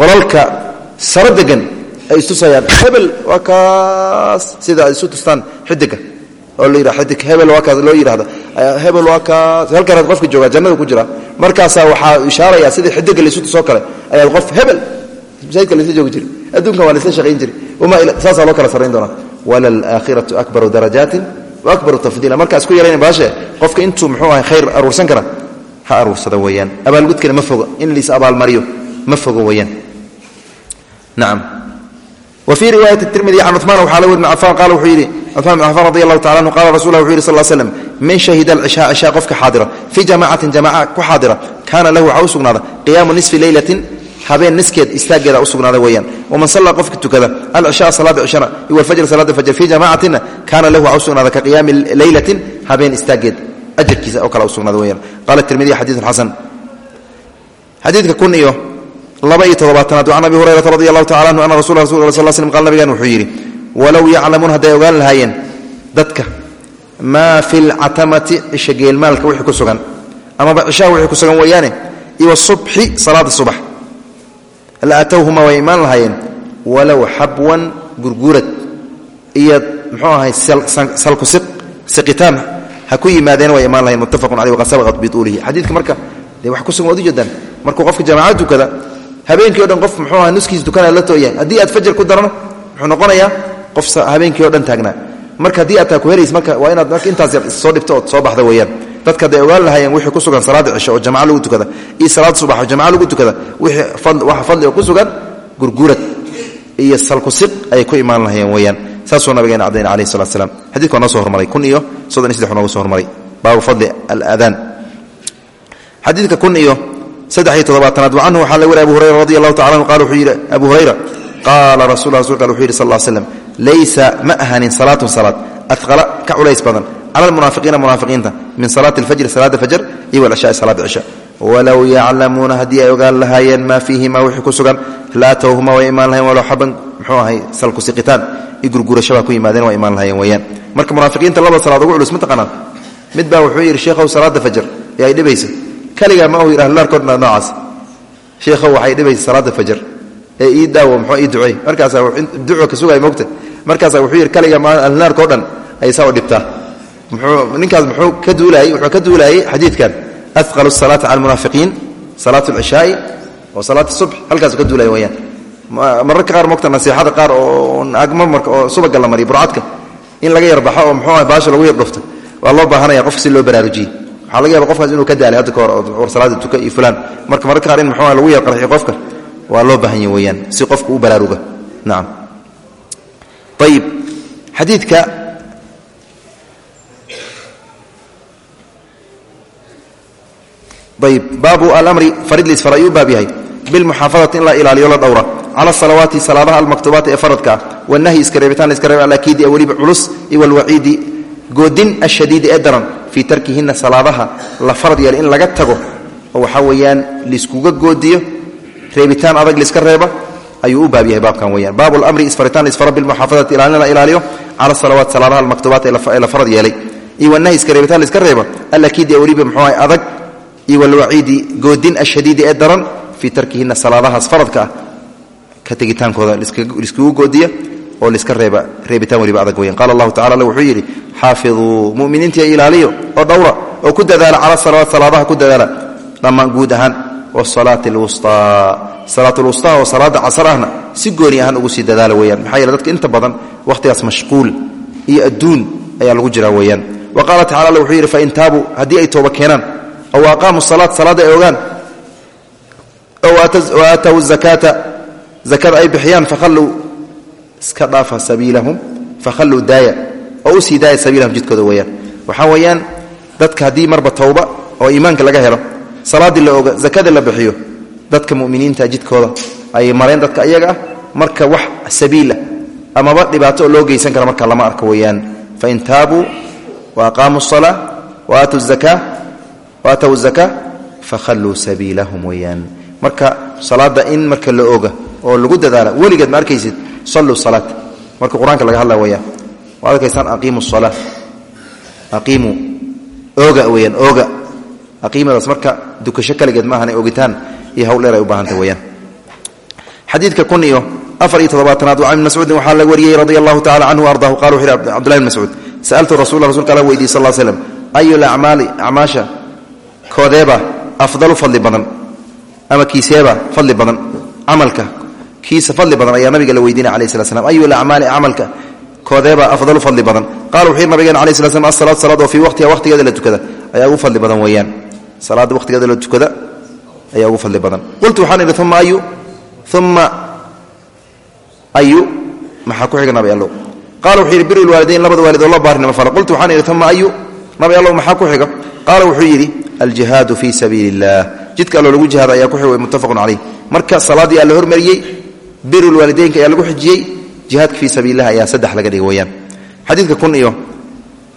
S1: qolalka saro degan ay istusayaan hebel waa kaas sida ay isu tustaan xidiga oo la yidha xidig hebel waa kaas loo yidhahda hebel waa kaas halkanaad qofka joogaa jannada ku jira markaasaa waxaa ishaaraya sidii xidiga laysu tusoo kale ayaad qof hebel masaajidka laysla joogi jiri adduunkan waa laysla shaqayn jiri saasaa loo kala sarrayn doonaa walalaakhiratu akbaru darajaatin wa akbaru tafdiila markaa isku yarayna baashe qofka intuu muxuu ahay khayr aruursan kara ha aruursada weeyaan. Abaalgudkana ma fogo. In lais abaalmariyo ma fogo weeyaan. Nacam wa fii riwaayati tirmidi can cumaan waxaa la weri cafaan qaala wuxuu yidhi cumaan bin cafaan radi anhu qala rasul lah wuxu yidhi sal l man shahida alcishaa cishaa qofka xaadira fii jamacatin ku habeen niskeed istaaggeeda u sugnaada weeyaan. Waman sallaa qofka tukada alcishaa salaada cishana iwalfajr salaada fajr fii jamaacatina kaana lahu waxaa u sugnaada ka qiyaami leylatin habeen istaaggeed ajarkiisa oo kale u sugnaada weyaan qala tirmidiy xadiidun xasan. Xadiidka kun iyo laba iyo toddobaatanaad can abi hurayrata radi allahu tacala anhu ana rasul rasul sal slm qal nabigan wuxuu yidhi walow yaclamuun hadday ogaan lahaayeen dadka maa fi lcatamati cisha geelmaalka wixii ku sugan amaba cishaha wixii ku sugan weeyaane iyo subxi salaada subax la atowhuma way imaan lahaayeen walow xabwan gurgurad iyo mxuu ahay salku siqitaan ha ku yimaadeen way imaan lahayen muttafaqun caleyh waqad sabaqat bituulihi. Xadiidka marka dee wax ku sugan waad ujeedaan markuu qofka jaamacad tukada habeenkii o qof muxuu aha nuskiisa tukanaya la tooyahay haddii aad fajar ku darano muxuu noqonayaa qof habeenkii o dhan taagnaa marka haddii aad taa ku helays marka waa inaad intaas yar dhibto soo baxda weeyaan dadka hadday ogaan lahaayeen wixii ku sugan salaada cisho oo jamaca lagu tukada iyo salaada subax oo jamaca lagu tukada waxa fadli ku sugan gurgurad iyo salkusiq ayay ku imaan lahayeen weeyaan. Saasuu nabigeena caddayn alayh salat slam xadidka waa noo soo hormaray kun iyo soddon hormaray. Baabu fadli alaadaan xadiidka kun iyo saddex iyo qala wuxuu yidhi abu hurayra qaala laysa ma salaatun salaad. Adqala ka badan cala almunaafiqiina munaafiqiinta min salaati alfajri salaada fajr iyo walcishaai salaada cisha walow yaclamuuna haddii ay ogaan lahaayeen maa fiihima wixii ku sugan la atowhuma way imaan lahayeen walow xaban muxuu ahay salku siqitaan iyo gurgurashabaa ku yimaadeen waa imaan lahayeen weeyaan marka munaafiqiinta laba salaad ugu culus ma taqaanaan mid baa wuxuu yidhi sheekhow salaada fajr ee ay dhibaysa kaligaa ma uu yidhah laarkoodna noocaas sheekhow waxay dhibaysa salaada fajr ee ii daawo muxuu ii duceey markaasaa duco ka sugaya mogta markaasaa wuxuu yidhi u ninkaas muxuu ka duulaayey wuxuu ka duulaayey xadiidkan afqal الsalaati cala almunaafiqiin salaat اlcishaai wa salaat الsubx halkaasu ka duulaya weyaan mararka qaar mogta nasiixada qaar oo agmamarka oo subaga la mariyo burcadka in laga yarbaxo oo muxuu ah baasha lagu yar dhufto waa loo baahanaya qofka si loo baraarujiyey waxaa laga yaba qofkaas inuu ka daalay hadda ka hor or salaada tuka iyo fulaan marka mararka qaar in muxuu ah lagu yar qarxiyo qofka waa loo baahan yahy weyaan si qofka u baraaruga nacam ayib xadiidka baabu almri faridlis far ayuu baab yahay. Bilmuxaafadati in la ilaaliyo la dhowra. Cala salawaati salaadaha almaktuubaati ee faradka. Ah wanahyi iska reebitaan iska reeba alakiidi ee weliba culus iyo walwaciidi goodin ashadiidi ee daran fii tarkihina salaadaha la farad yeelo in laga tago. Oo waxaa weeyaan laiskuga goodiyo reebitaan adag laiska reeba ayuu u baab yahay baabkan weyaan baabu lamri isfaritaan isfara bilmuxaafadati ilaalin la ilaaliyo cala salawaat salaadaha almaktubaat ee la farad yeelay. Iyo wanahi iska reebitaan la iska reebo allakiidi weliba muxuu ahay adag iyo walwaciidi goodin ashadiidi ee daran fii tarkihina salaadahaas faradka ah ka tegitaankooda liskugu goodiya oo liska reeba reebitaan weliba adag weyan qala allahu tacala wuxuu yidhi xaafiduu muminiintii ilaaliyo oo dhowra oo ku dadaala cala salawaat salaadaha ku dadaala dhammaan guud ahaan wasalaati alwustaa salaat lwustaa oo salaada casar ahna si gooni ahaan ugu sii dadaala weyaan maxaa yeele dadka inta badan wakhtigaas mashquul iyo adduun ayaa lagu jiraa weyaan wa qaala ow aqaamuu salaat salaadda ay ogaan ow aataw zakaata zakada ay bixiyaan fakhalluu iska dhaafa sabiilahum fakhalluu daaya oo u sii daaya sabiilahum jidkooda weyaan waxaa weeyaan dadka haddii marba towba oo iimaanka laga helo salaaddii la oga zakada la bixiyo dadka muminiinta jidkooda ayay mareen dadka ayaga ah marka wax sabiilah amaba dhibaato oo loo geysan kara marka lama arko weyaan fain taabuu wa aqaamuu الصalaa waatow zaka fakhalluu sabiilahum weeyaan. Marka salaada in marka la oga oo lagu dadaala weligeed ma arkaysid salluu marka qur'aanka laga hadla weya waad arkaysaan aqiimu salaa aqiimu oga weyaan oga aqiimadaas marka dukasho kaligeed ma ahane ogitaan iyo hawldheer ay u baahanta weyaan xadiidka kun iyo afar iyo toddobaatanaad waa ibn mascuudin waxaa la wariyey radi allahu tacala canhu ardaahu qala wuxu yidhi cabdullahi bn mascuud sa'altu rasul rasulka ala weydiye sal slam ayu lacmaali acmaasha koodeeba afdalu fadli badan ama kiiseeba fadli badan camalka kiisa fadli badan ayaa nabiga la weydiinaya alayh slat slam ayu lacmaali camalka koodeeba afdalu fadli badan. Qala wuxuu yidhi nabigeena alay slat slam salaad oo fii waqtiha waqtigeeda la tukada ayaa ugu fadli badan weeyaan. Salaadda waqtigeeda la tukada ayaa ugu fadli badan. Qultu waxaan idhi uma ayu uma ayu maxaa ku xiga nabi allow? Qaala wuxuu yidhi biru labada waalid oo la baarinimo fala. Qultu waxaan idhi uma ayu nabi allow maxaa ku xiga qaala wuxuu yidhi aljihaadu fii sabiili اllah jidka allo lagu jihaado ayaa ku xiway muttafaqun calayh. Marka salaadii aa hormariyey biru ayaa lagu xijiyey jihaadka fii sabiililah ayaa saddex laga dhiga weyaan xadiidka kun iyo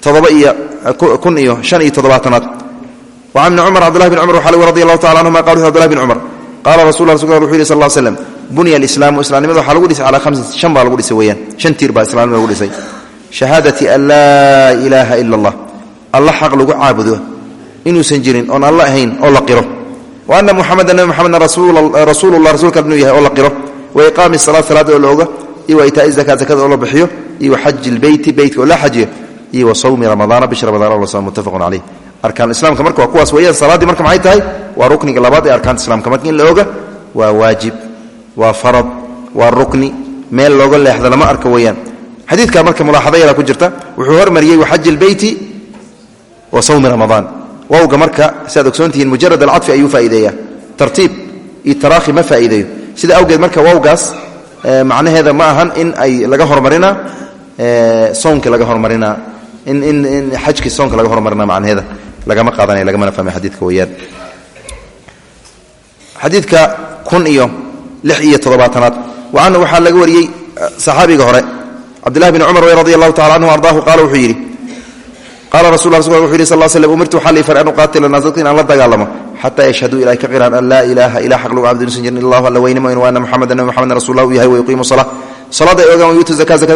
S1: todoba iyo kun iyo shan iyo toddobaatanaad. Wa can bni cumar cabdullahi bn cumar waxaa radi allahu tacala anhuma qal abdullahi bn cumar. Qaala rasul la rsulka wuxu yidhi sal l slem bunya alislaamu islaamnimada waxaa lagu dhisay calaa hamsin shan baa lagu dhisay weyaan shan tiir baa islamnimada lagu dhisay. Shahaadati an laa ilaaha ila allah. Alla inuusan jirin oon alla ahayn oo la qiro. Wa ana muxameda nabi muxamedna rasuulula rasuulka inuu yahay oo la qiro. Wa iqaami salaad salaada oo la iyo wa itaa zakaa zakada oo la bixiyo iyo wa xaji lbeyti beytka oo la xajiyo iyo wa sawmi ramadaana bisha oo la soom muttafaqun caleyh arkaan islaamka marka waa kuwaas weeyaan salaaddii marka maxay tahay? Waa rukniga labaad ee arkaanta islaamka. Marka in la oga waa waajib farad waa rukni. Meel looga leexda arka weeyaan. Xadiidka marka mulaaxado yaraa ku jirta wuxuu hormariyey waxaji lbeyti wa sawmi ramadaan wowga marka siaad ogsoontihiin mujarad alcadfi ayuu faa'iideeya tartiib iyo taraakhi ma faa'iideeyo. Sida awgeed marka wowgaas macnaheeda ma ahan in ay laga hormarina soonka laga hormarina. In xajkii soonka laga hormarina macnaheeda. Lagama qaadanaya lagamana fahmay xadiidka weyaan xadiidka kun iyo lix iyo toddobaatanaad. Wacanhu waxaa laga wariyey saxaabiga hore cabdillahi bn cumar radi allahu tacala anhu ardaahu qaala wuxuu yidhi qaala rasul wuxu yidhi sal slm umirtu waxaa lii far an uqaatila naas dadka la dagaalamo xataa yashhaduu ilay ka qiraan an laa ilaaha ilaa xaq lagu cabdi nusan jirin illa allahu alla weynimo in wa ana muxameda nabi muxamedna rasulah u yahay wayuqiimu salaa salaada ay ogaan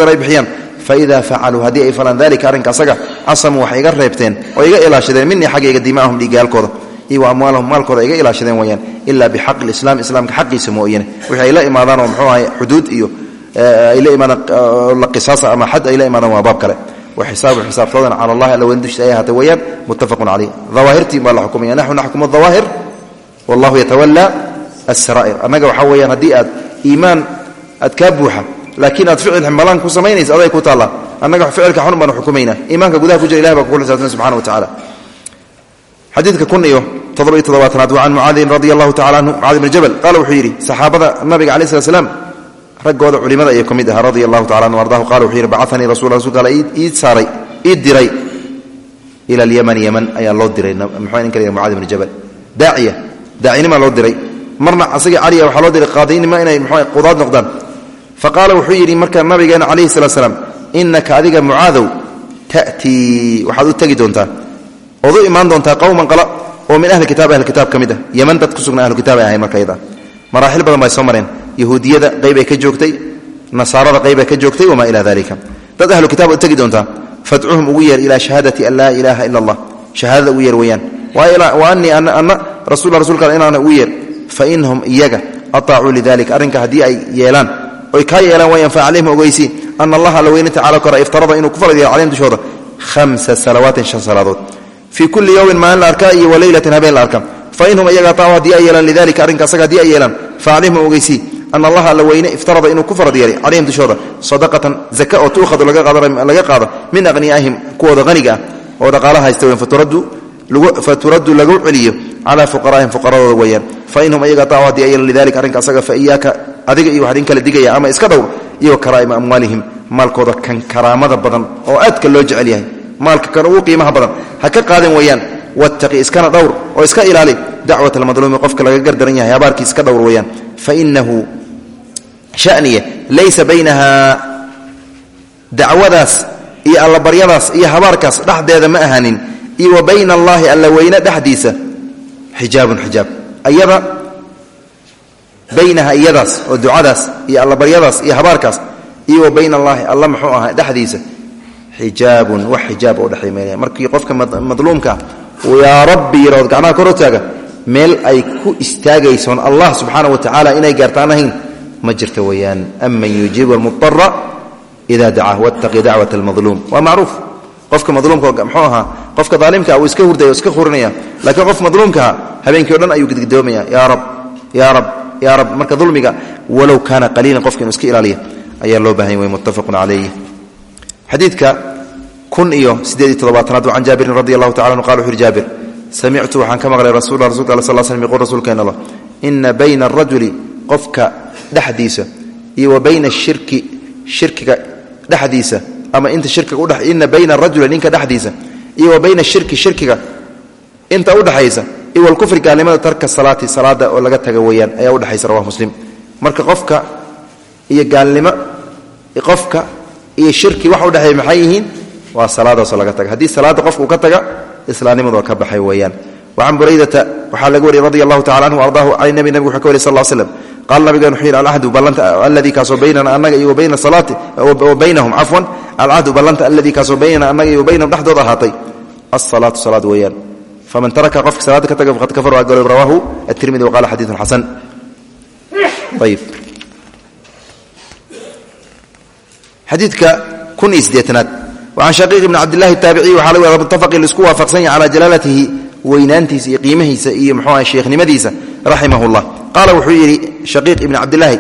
S1: ay bixiyaan. Faida facaluu haddii ay falaan dalika arrinka asaga casamuu waxay iga reebteen oo iga ilaashadeen minii xaggayga dimaahum dhiigaalkooda. Iyo wa amwaalahum maalkooda iga ilaashadeen weyaan ilaa bixaqi lislaam islaamka xaqiisa mooyane wixii ay la imaadaan oo mxuu ahay xuduud iyo ay la imaadaan la qisaasa ama xad ay la imaadaan baab kale wa xisaabu xisaabtoodana cala allahi alla weyn dushiisa ay ahaatay weyaan muttafaqun caleyh dawaahirtii baa la xukumaya naxnu naxkumu dawaahir wallahu yatawallaa asaraa'ir annaga waxaa weyaan haddii aad iimaan aad kaa buuxa laakiin aad ficil malaan ku samaynaysa aday ku taalla annaga ficilka xun baanu xukumaynaa iimaanka gudaha ku jira ilahi baa kugu xisaabsan subxana wa tacala xadiidka kun iyo toddoba iyo toddobaatanaad wa can mucaadin radi allahu tacala anhu mucaadi bni jabal qaala wuxuu yidhi saxaabada nabiga calayi slat slam raggooda culimada ayay ka mid ahaa radia allahu tacala anhu ardahu qala wuxuu yidhi bacanii rasul rasulka alla ii saaray ii diray. Ila alyamani yaman ayaa loo diray muxuu ninka la mucaadi bni jabal. Daaciya daacinimaa loo diray. Marna asagii caliya waxaa loo diray qaadaynima inay muxuu qudaad noqdaan. Faqaala wuxuu yidhi marka nabigeena calayhi salatu slam inaka adiga mucaadow ta'tii waxaad u tegi doontaa ood u imaan doontaa qowman qala oo min ahli kitaab ahli kitaab ka mid ah yaman dad ku sugnaa ahlu kitaab ay ahayn marka maraaxil badan bay soo mareen yahuudiyada qaybay ka joogtay nasaarada qaybay ka joogtay wamaa ilaa dalika dad ahlu kitaab u tegi doontaa fadcuhum ugu yeer ilaa shahaadati an laa ilaaha ila allah shahaadada ugu yeer weyaan wa anii ana rasul rasulka inaana ugu yeer fainhum iyaga aطaacuu lidalika arrinka haddii ay yeelaan oy kaa yeelaan wayaan facalayhim ogeysi ana allaha alla weyne tacala kora iftarada inuu ku farad yeelo calayhim dushooda. Hamsa shan salaadood. Fii kulli yowmin maalin la arkaa iyo waleylatin habeen la arka fainhum iyaga aطaacuu haddii ay yeelaan lidalika arrinka asaga haddii ay yeelaan facalayhim ogeysi ana allaha alla weyne iftarada inuu ku farad yeelay calayhim dushooda sadaqatan zaka oo tuukhadu laga qaado min aqhniyaahim kuwooda haniga ah oo dhaqaala haysta weyn faturaddu lagu celiyo calaa fuqaraahim fuqaradooda weeyaan fainhum iyaga aطaacuu haddii ay yeelaan lidalika arrinka asaga fa iyaaka adiga iyo waxaan in kala digaya ama iska dhowr iyo karaa'ima amwaalihim maalkooda kan karaamada badan oo aadka loo jecel yahay maalka kan ugu qiimaha badan ha ka qaadan weeyaan wattaqi iskana dhowr oo iska ilaali shaniya laysa baynaha dacwadaas iyo allabaryadaas iyo habaarkaas dhexdeeda ma ahaanin iyo wa bayna allaahi alla weyne dhexdiisa xijaabun xijaab. Ayada baynaha iyadaas oo ducadaas iyo allabaryadaas iyo habaarkaas iyo wa bayna allaahi alla muxuu ahaa dhexdiisa xijaabun wax xijaab oo dhexay meel markii qofka madluumkaa uu yaa rabbi yidhahdo gacmaha kor taaga meel ay ku istaagaysoon allah subxaana wa tacaala inay gaartaan ahayn ma jirta weeyaan aman yujiibu almudara ida dacaa wattaqi dacwat almadluum. Waa macruuf. Qofka madluumka mxuu ahaa qofka daalimkaa uu iska hurdaya iska hurinaya laakiin qof madluumkaa habeenkii o dhan ayuu gidgidoomaya yaa rab yaa rab yaa rab marka dulmiga walow kaana qaliilan qofka inuu iska ilaaliya ayaa loo baahan way muttafaqun calayh xadiidka kun iyo siddeed iyo toddobaatanaad can jaabirin radi allahu tacala anu qala wuxu uhi jaabir samictu waxaan ka maqlay rasul rasulka al sal slm yqul rasuulkeena allah ina bayna arajuli qofka dhexdiisa iyo wa bayna ashirki shirkiga dhexdiisa ama inta shirkiga udhe ina bayna arajuli ninka dhexdiisa iyo wa bayna shirkiga inta udhexaysa iyo walkufri gaalnimada tarka salaati salaada oo laga taga weeyaan ayaa udhexaysa rawah muslim. Marka qofka iyo gaalnimo qofka iyo shirki waxa udhexeeya maxay yihiin? Waa salaadaasoo laga taga haddii salaada qofka uu ka taga islaamnimadu ka baxay weeyaan. Wacan buraydata waxaa laga wariyey radi allahu tacala anhu ardaahu can nabi nabig wuxuu ka wariy sal qaala nabigan wuxuu yidhi alcahdu ballanta alladii kaasoo baynana annaga iyo wabayna salaati wa baynahum cafwan alcahdu ballanta alladii kaasoo baynana annaga iyo wabaynahum dhexdooda ahaatay alsalaatu salaad weeyaan faman taraka qofka salaada ka taga faqad kafar waa galob rawaahu atirmidi wa qala xadiidun xasan ayib xadiidka kun iyo siddeetanaad wacan shaqiiq ibni cabdillahi taabiciy waxaa laga wada muttafaqin la isku waafaqsan yahay calaa jalaalatihi weynaantiisa iyo qiimihiisa iyo muxuu aha sheekhnimadiisa raximah llah qaala wuxuu yidhi shaqiiq ibni cabdilaahi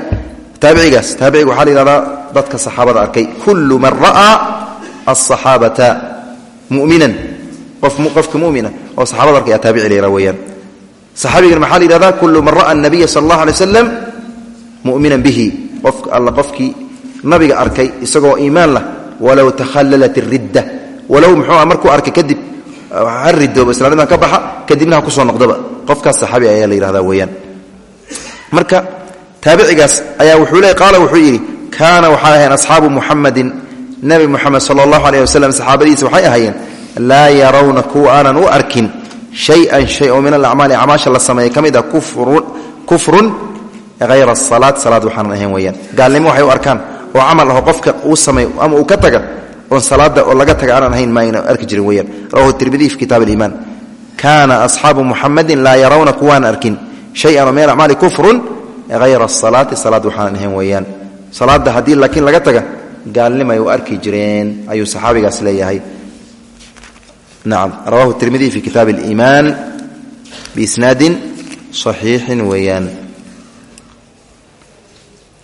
S1: taabicigaas taabiciga waxaa la yihahdaa dadka saxaabada arkay kullu man ra'aa asaxaabata muminan. Qofka mumina oo saxabada arkay aa taabici la yihah weyaan saxaabigan maxaa la yihahdaa kullu man ra'a anabiya sala allah alay waslam mu'minan bihi. Qof alla qofkii nabiga arkay isagoo iimaan lah walow takhallalat iridda walow muxuu markuu arkay kadib ha ridoobo islaanimadan ka baxa. Kadibna ha ku soo noqdoba. Qofkaas saxaabi ayaa la yihahdaa weeyaan marka taabicigaas ayaa wuxuu le qaala wuxuu yidhi kaana waxay ahayn asxaabu muxamadin nebi muxamed sala allahu aleyh wasalam waxay ahaayeen laa yarawna kuwa aanan u arkin shay-an shay oo min alacmaali acmaasha la sameeya ka mid a kufrun hayra asalaat salaad waxaanan ahayn weeyaan gaalnimo waxay u arkaan oo camal aho qofka uu sameeyo ama uu ka taga oon salaada oo laga taga aanan ahayn ma ayna arki jirin weyaan rawahu tirmidiy fi kitaab aliimaan. Kaana asxaabu muxamadin laa yarawna kuwaan arkin shayan oo min alacmaali kufrun hayra asalaati salaad waxaanan ahayn weeyaan salaada haddii laakiin laga taga gaalnimay u arki jireen ayuu saxaabigaas leeyahay nacam rawahu tirmidiy fi kitaab aliimaan biisnaadin saxiixin weeyaan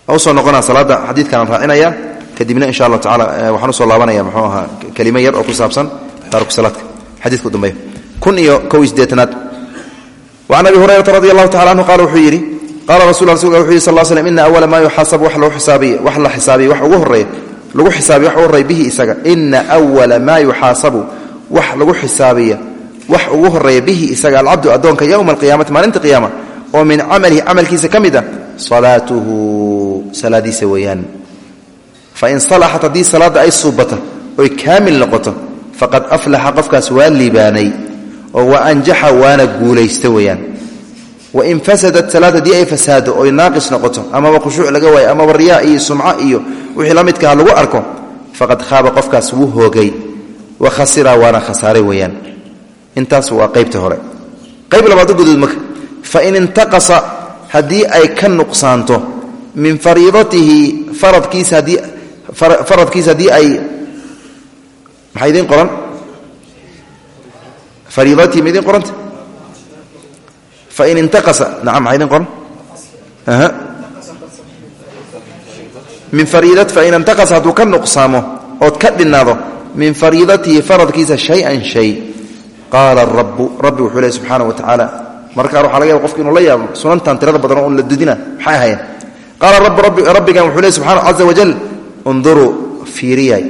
S1: u soo noqonaa salaada xadiidkanaan raacinaya kadibna insha allah tacala waxaan u soo laabanaya muxuu ahaa kelimo yar oo ku saabsan taarikusalaadka xadiidka udambeeya kun iyo kow iyo sideetanaad wacan abi hurayrata radi allahu tacala anhu qaala wuxuu yidhi qaala rasul rasulka wuxuu yidhi sal slm ina awala maa lagu xisaabiy wax la xisaabiya wax ugu horreeya lagu xisaabiya wax ugu bihi isaga ina awala maa yuxaasabu wax lagu xisaabiya wax ugu horreeya bihi isaga alcabdu addoonka yowma alqiyaamati maalinta qiyaama oo min camalihi camalkiisa ka mid a salaatuhu salaadiisa weeyaan fain salaxat haddii ay suubata oy kaamil noqoto faqad aflaxa qofkaas waa liibaanay oo wa anjaxa waana guulaysta weeyaan. Wain fasadat salaad haddii ay fasaado oy naaqis noqoto amaba khushuuc laga waayo amaba riyaa iyo sumco iyo wixii la midkaha lagu arko faqad khaaba qofkaas wuu hoogay. Wa khasira waana khasaaray weeyaan. Intaas waa qaybta hore. Qayb labaad guduud marka fain intaqasa haddii ay ka nuqsaanto min fariidatihi faradkiisa haddii ay maxaa idiin qoran fariidatihi ma idiin qoranta fain intaqasa nacam maxaa idiin qoran min fariidat fain intaqasa hadduu ka nuqsaamo ood ka dhinaado min fariidatihi faradkiisa shay-an shay qaala rabu rabbi wuxuu lehy subxaana wa tacaala marka qaar waxa laga yaba qofka inuu la yaabo sunantan tirada badan oo un la dudina maxay ahayen qaala rabbigan wuxuu ley subxana caza wajal unduruu fiiriyay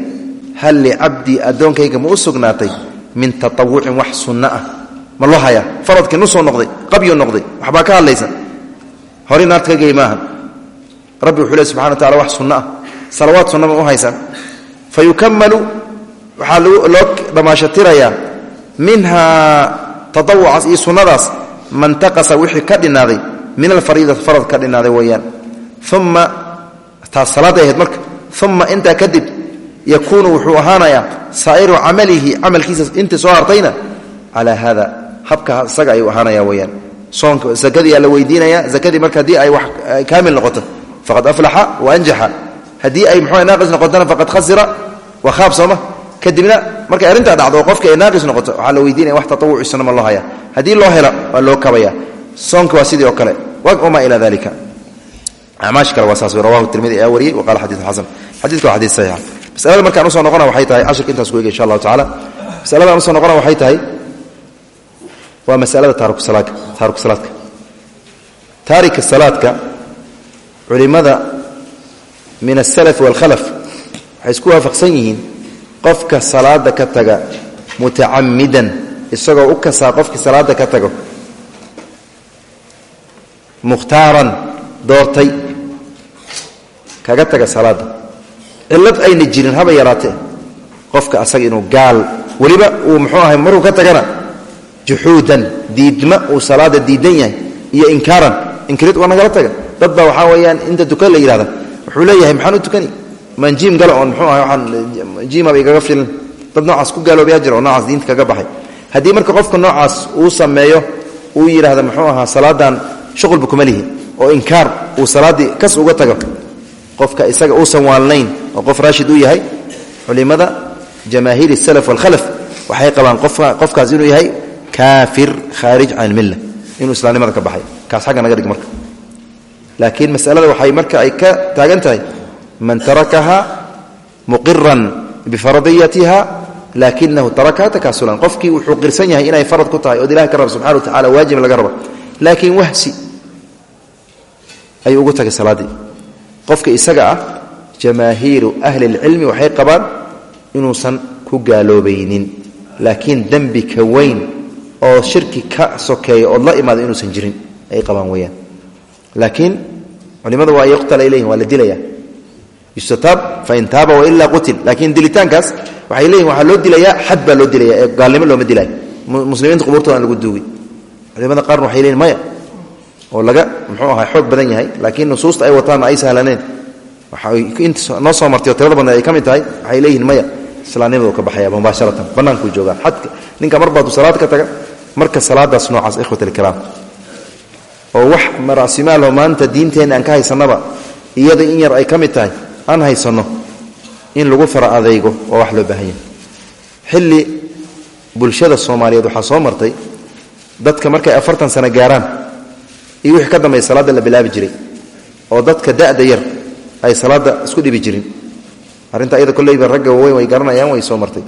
S1: hal licabdii addoonkayga ma u sugnaatay min tatawucin wax sunno ah. Ma loo hayaa? Faradkii nu soo noqday qabyu noqday waxbaa ka hadlaysa? Horay naarta ka gey maaha rabbi wuxuu ley subxana wa tacala wax sunno ah. Salawaad sunna ma u haysaan? Fa yukamalu waxaa loo dhammaashatirayaa minhaa tatawucaas iyo sunnadaas man taqasa wixii ka dhinaaday min alfariidati farad ka dhinaaday weeyaan. Uma saa'iru camalihi camalkiisa intii soo hartayna calaa haada habka isaga ayuu ahaanaya weyaan soonka sakadii aa la weydiinaya sakadii marka haddii ay wax kaamil noqoto faqad aflaxa wa anjaxa. Haddii ay muxuu naaqis noqotona faqad khasira wa khaab sooma kadibna markay arrintaa dhacdo oo qofka ay naaqis noqoto waxaa la weydiinaya wax tatawuciisana ma loo haya haddii loo helo waa loo kabaya soonka waa sidii oo kale. Wamaa ila dalika acmaash kale waa saas rawahu tirmidi ayaa wariyey waa masalada markaan u soo noqona waxay tahay cashirka intaas ku ega insha allahu tacala masaladaan u soo noqona waxay tahay waa masalada taarikusalaadka taariku salaadka. Taarika salaadka culimada min asalaf waalkhalaf waxay isku waafaqsan yihiin qofka salaada ka taga mutacamidan isagoo u kasaa qofkii salaada ka tago. Mukhtaaran doortay kaga taga salaada cillad ayna jirin haba yaraatee. Qofka asaga inuu gaal weliba uu muxuu ahay markuu ka tagana juxuudan diidma uu salaada diidan yahay iyo inkaaran. Inkirid waa nagala taga. Dad baa waxaa weeyaan inta tukan la yidhahda wuxuu leeyahay maxaan u tukani? Maan jiim gala oon muxuu ahay waxaan jiimaba igaga filan dad noocaas ku gaaloobayaa jira oo noocaas diinta kaga baxay. Haddii marka qofka noocaas uu sameeyo uu yidhahda muxuu ahaa salaadan shuqulba kuma lihi oo inkaar uu salaaddii kas uga tago. Qofka isaga uusan waalnayn oo qof raashid u yahay culimada jamaahiir salaf walkhalaf waxay qabaan qofkaas inuu yahay kaafir khaarij can ilmilla inuu islaamnimada ka baxay. Kaas xagga naga dhig marka. Laakiin masalada waxay marka ay ka taagan tahay man tarakaha muqiran bifaradiyatiha laakinahu tarakaha takaasulan qofkii wuxuu qirsan yahay inay farad ku tahay od ilahi ka raba subxana wa tacala waajib laga raba. Laakiin wahsi ayuu ugu tagay salaaddii qofka isaga ah jamaahiiru ahli اlcilmi waxay qabaan inuusan ku gaaloobaynin. Laakiin dembi ka weyn oo shirki ka sokeeya ood la imaado inuusan jirin ay qabaan weyaan laakiin culimadu waa yuqtal ay leyihin waa la dilaya yustataab fain taaba wailaa qutil. Laakiin dilitaankaas waxay leeyihiin waxaa loo dilayaa xad baa loo dilaya ee gaalnimo looma dilaayo muslimiinta qubuurtoodan lagu duugi culimada qaarna waxay leeyihiin maya oo laga muxuu ahaa xoog badan yahay. Laakiin nusuusta ay wataanna ay sahlaneen noo soo martay oo tirada badneed ay ka mid tahay waxay leeyihiin maya. Islaamnimadu ka baxaya mubaasharatan bannaankuu joogaa xadka ninka mar baadu salaad ka taga marka salaadaas noocaas ikhwat oo wax maraasimaalo maanta diinteenna aan ka haysannaba iyada in yar ay ka mid tahay aan haysanno in lagu fara adaygo waa wax loo baahan xilli bulshada soomaaliyeed waxaa soo martay dadka markay afartan sano gaaraan iyo wixii ka dambeeya salaadda la bilaabi jiray oo dadka da'da yar ay salaadda isku dhibi jirin. Arrinta ayada kolleyba ragga waaweyn way garanayaan way soo martay.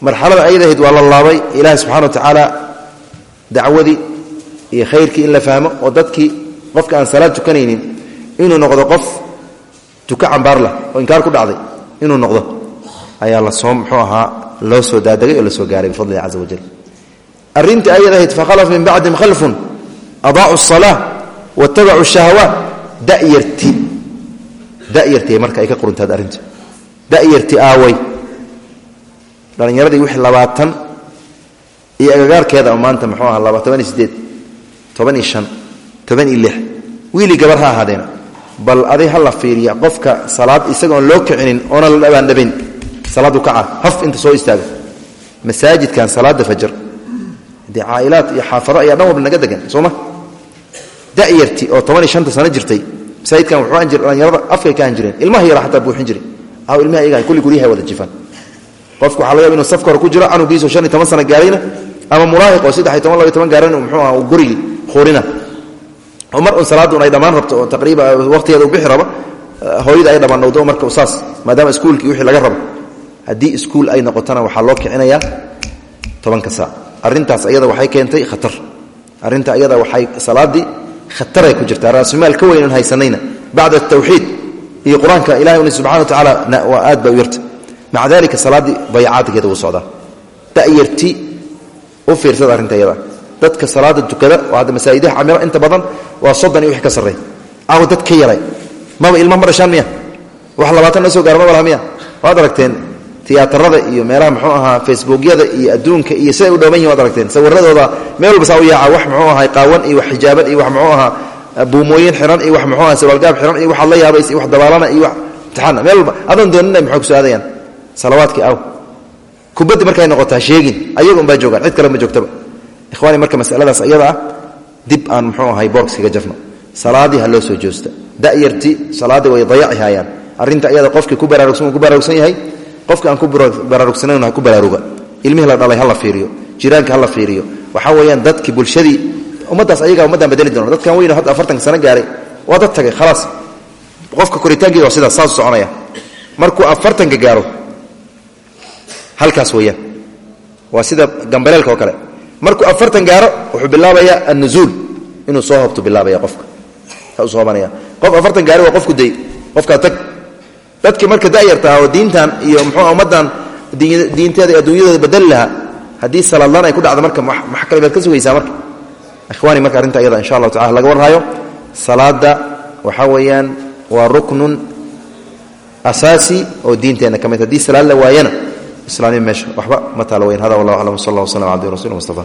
S1: Marxalada ayadahayd waa la laabay ilaahi subxana wa tacaala dacwadii iyo khayrkii in la fahmo oo dadkii qofka aan salaad tukanaynin inuu noqdo qof tuka cambaar lah oo inkaar ku dhacday inuu noqdo ayaa la soo muxuu ahaa loo soo daadegay oo la soo gaaray bifadli illahi caza wajal arrintii ayadahayd fakhalaf min bacdihim khalfun adaacu asalaa watabacuu shahawaat dayarti dayarti marka ay ka quruntaad arrinta. Dayarti aaway. Dhallinyaradii wixii labaatan iyo agagaarkeeda maanta muxuu ahaa laba toban iyo sideed toban iyo shan toban iyo lix wiilii gabar ha ahaadeen. Bal aday ha la fiiriya qofka salaad isagoon loo kicinin oona la dhabaandhabin salaadu kaca haf inta soo istaaga masaajidkan salaada fajr dee caailaad iyo xaafado ayaa dhan walba naga degan sooma da'yarti oo toban iyo shanta sano jirtay masaajidkan wuxuu aan jir dhallinyarada afkay ka han jireen. Ilmaha yara xataa buuxin jiray. Aw ilmaha iyaga kulli guryahay wada jifaan qofku waxaa laga yaba inu safka hore ku jiro canugiiso shan iyo toban sano gaarayna ama mulaahiq oo saddex iyo toban labaiy toban gaarayna muxuu aha gurigii khuurina oo mar un salaadun ay dhammaan rabto oo taqriiba waqtigeeda u bixi raba hooyada ay dhammaanowdo marka saas maadaama iskuulkii wixii laga rabo haddii iskuul ay noqotona waxaa loo kicinayaa tobanka saac khataray ku jirtaa. Raasumaal ka weynan haysanayna bacda atawxiid iyo qur'aanka ilahay uni subxana wa tacaala waa aad bay u yarta maca dalika salaaddii dayacaadkeeda wuu socdaa. Da'yarti u fiirsada arrinta ayada dadka salaada tukada oo hadda masaajidaha camiro inta badan waa soddon iyo wix ka sarreey aw dad ka yaray maba ilma ma dhashaan miya? Wax labaatan noo soo gaara maba laha miya? Waad aragteen tiyaatarada iyo meelaha muxuu ahaa facebookyada iyo adduunka iyo siday u dhooban waad aragteen. Sawiradooda meel walba saa u yaaca wax muxuu ahaa qaawan iyo wax xijaaban iyo wax muxuu ahaa buumooyin xiran iyo wax muxuu aha sawaalgaab xiran iyo waxaad la yaabays iyo wax dabaalana iyo wax imtixaana meel walba adoon doonina maxay ku soo aadayaan. Salawaadkii aw. Kubaddi markay noqotaa sheegin ayaga unbaa joogaan cid kale ma joogtaba. Ikhwaani marka masaladaas iyada ah dib aan muxuu ahay boorkiskaga jafno. Salaadii ha loo soo joosta. Da'yarti salaaddii way dayaci haayaan arrinta iyada qofkii ku baraarugsan ku baraarugsan yahay qofka aan ku baraarugsanayn ha ku baraaruga ilmihii la dhalay ha la fiiriyo jiraanka ha la fiiriyo. Waxaa weeyaan dadkii bulshadii ummaddaas ayagaa ummaddaan bedeli doona dadkan weyno hadda afartanka sano gaaray waa dad tagay khalaas qofka koritaankiisa waa sidaas saasu soconaya. Markuu afartanka gaaro halkaas weeyaan. Waa sida gambaleelka oo kale. Markuu afartan gaaro wuxuu bilaabayaa annuzuul inuu soo hobtu bilaabaya qofka. Soo hobanaya qof afartan gaari waa qofku day qofkaa tag dadkii marka da'yartaha oo diintan iyo muxuu ummaddan diinteeda adduunyadooda badali lahaa haddii salaadlaan ay ku dhacdo marka max kale baad ka sugaysaa marka. Ikhwaani marka arrinta iyada insha allahu tacala laga warhaayo salaada waxaa weeyaan waa ruknun asaasi oo diinteenna ka mid haddii salaad la waayana islaamiya meesha waxba ma taalo weyn. Hada wallah aclam sal allah w slam abdi rasul mustafa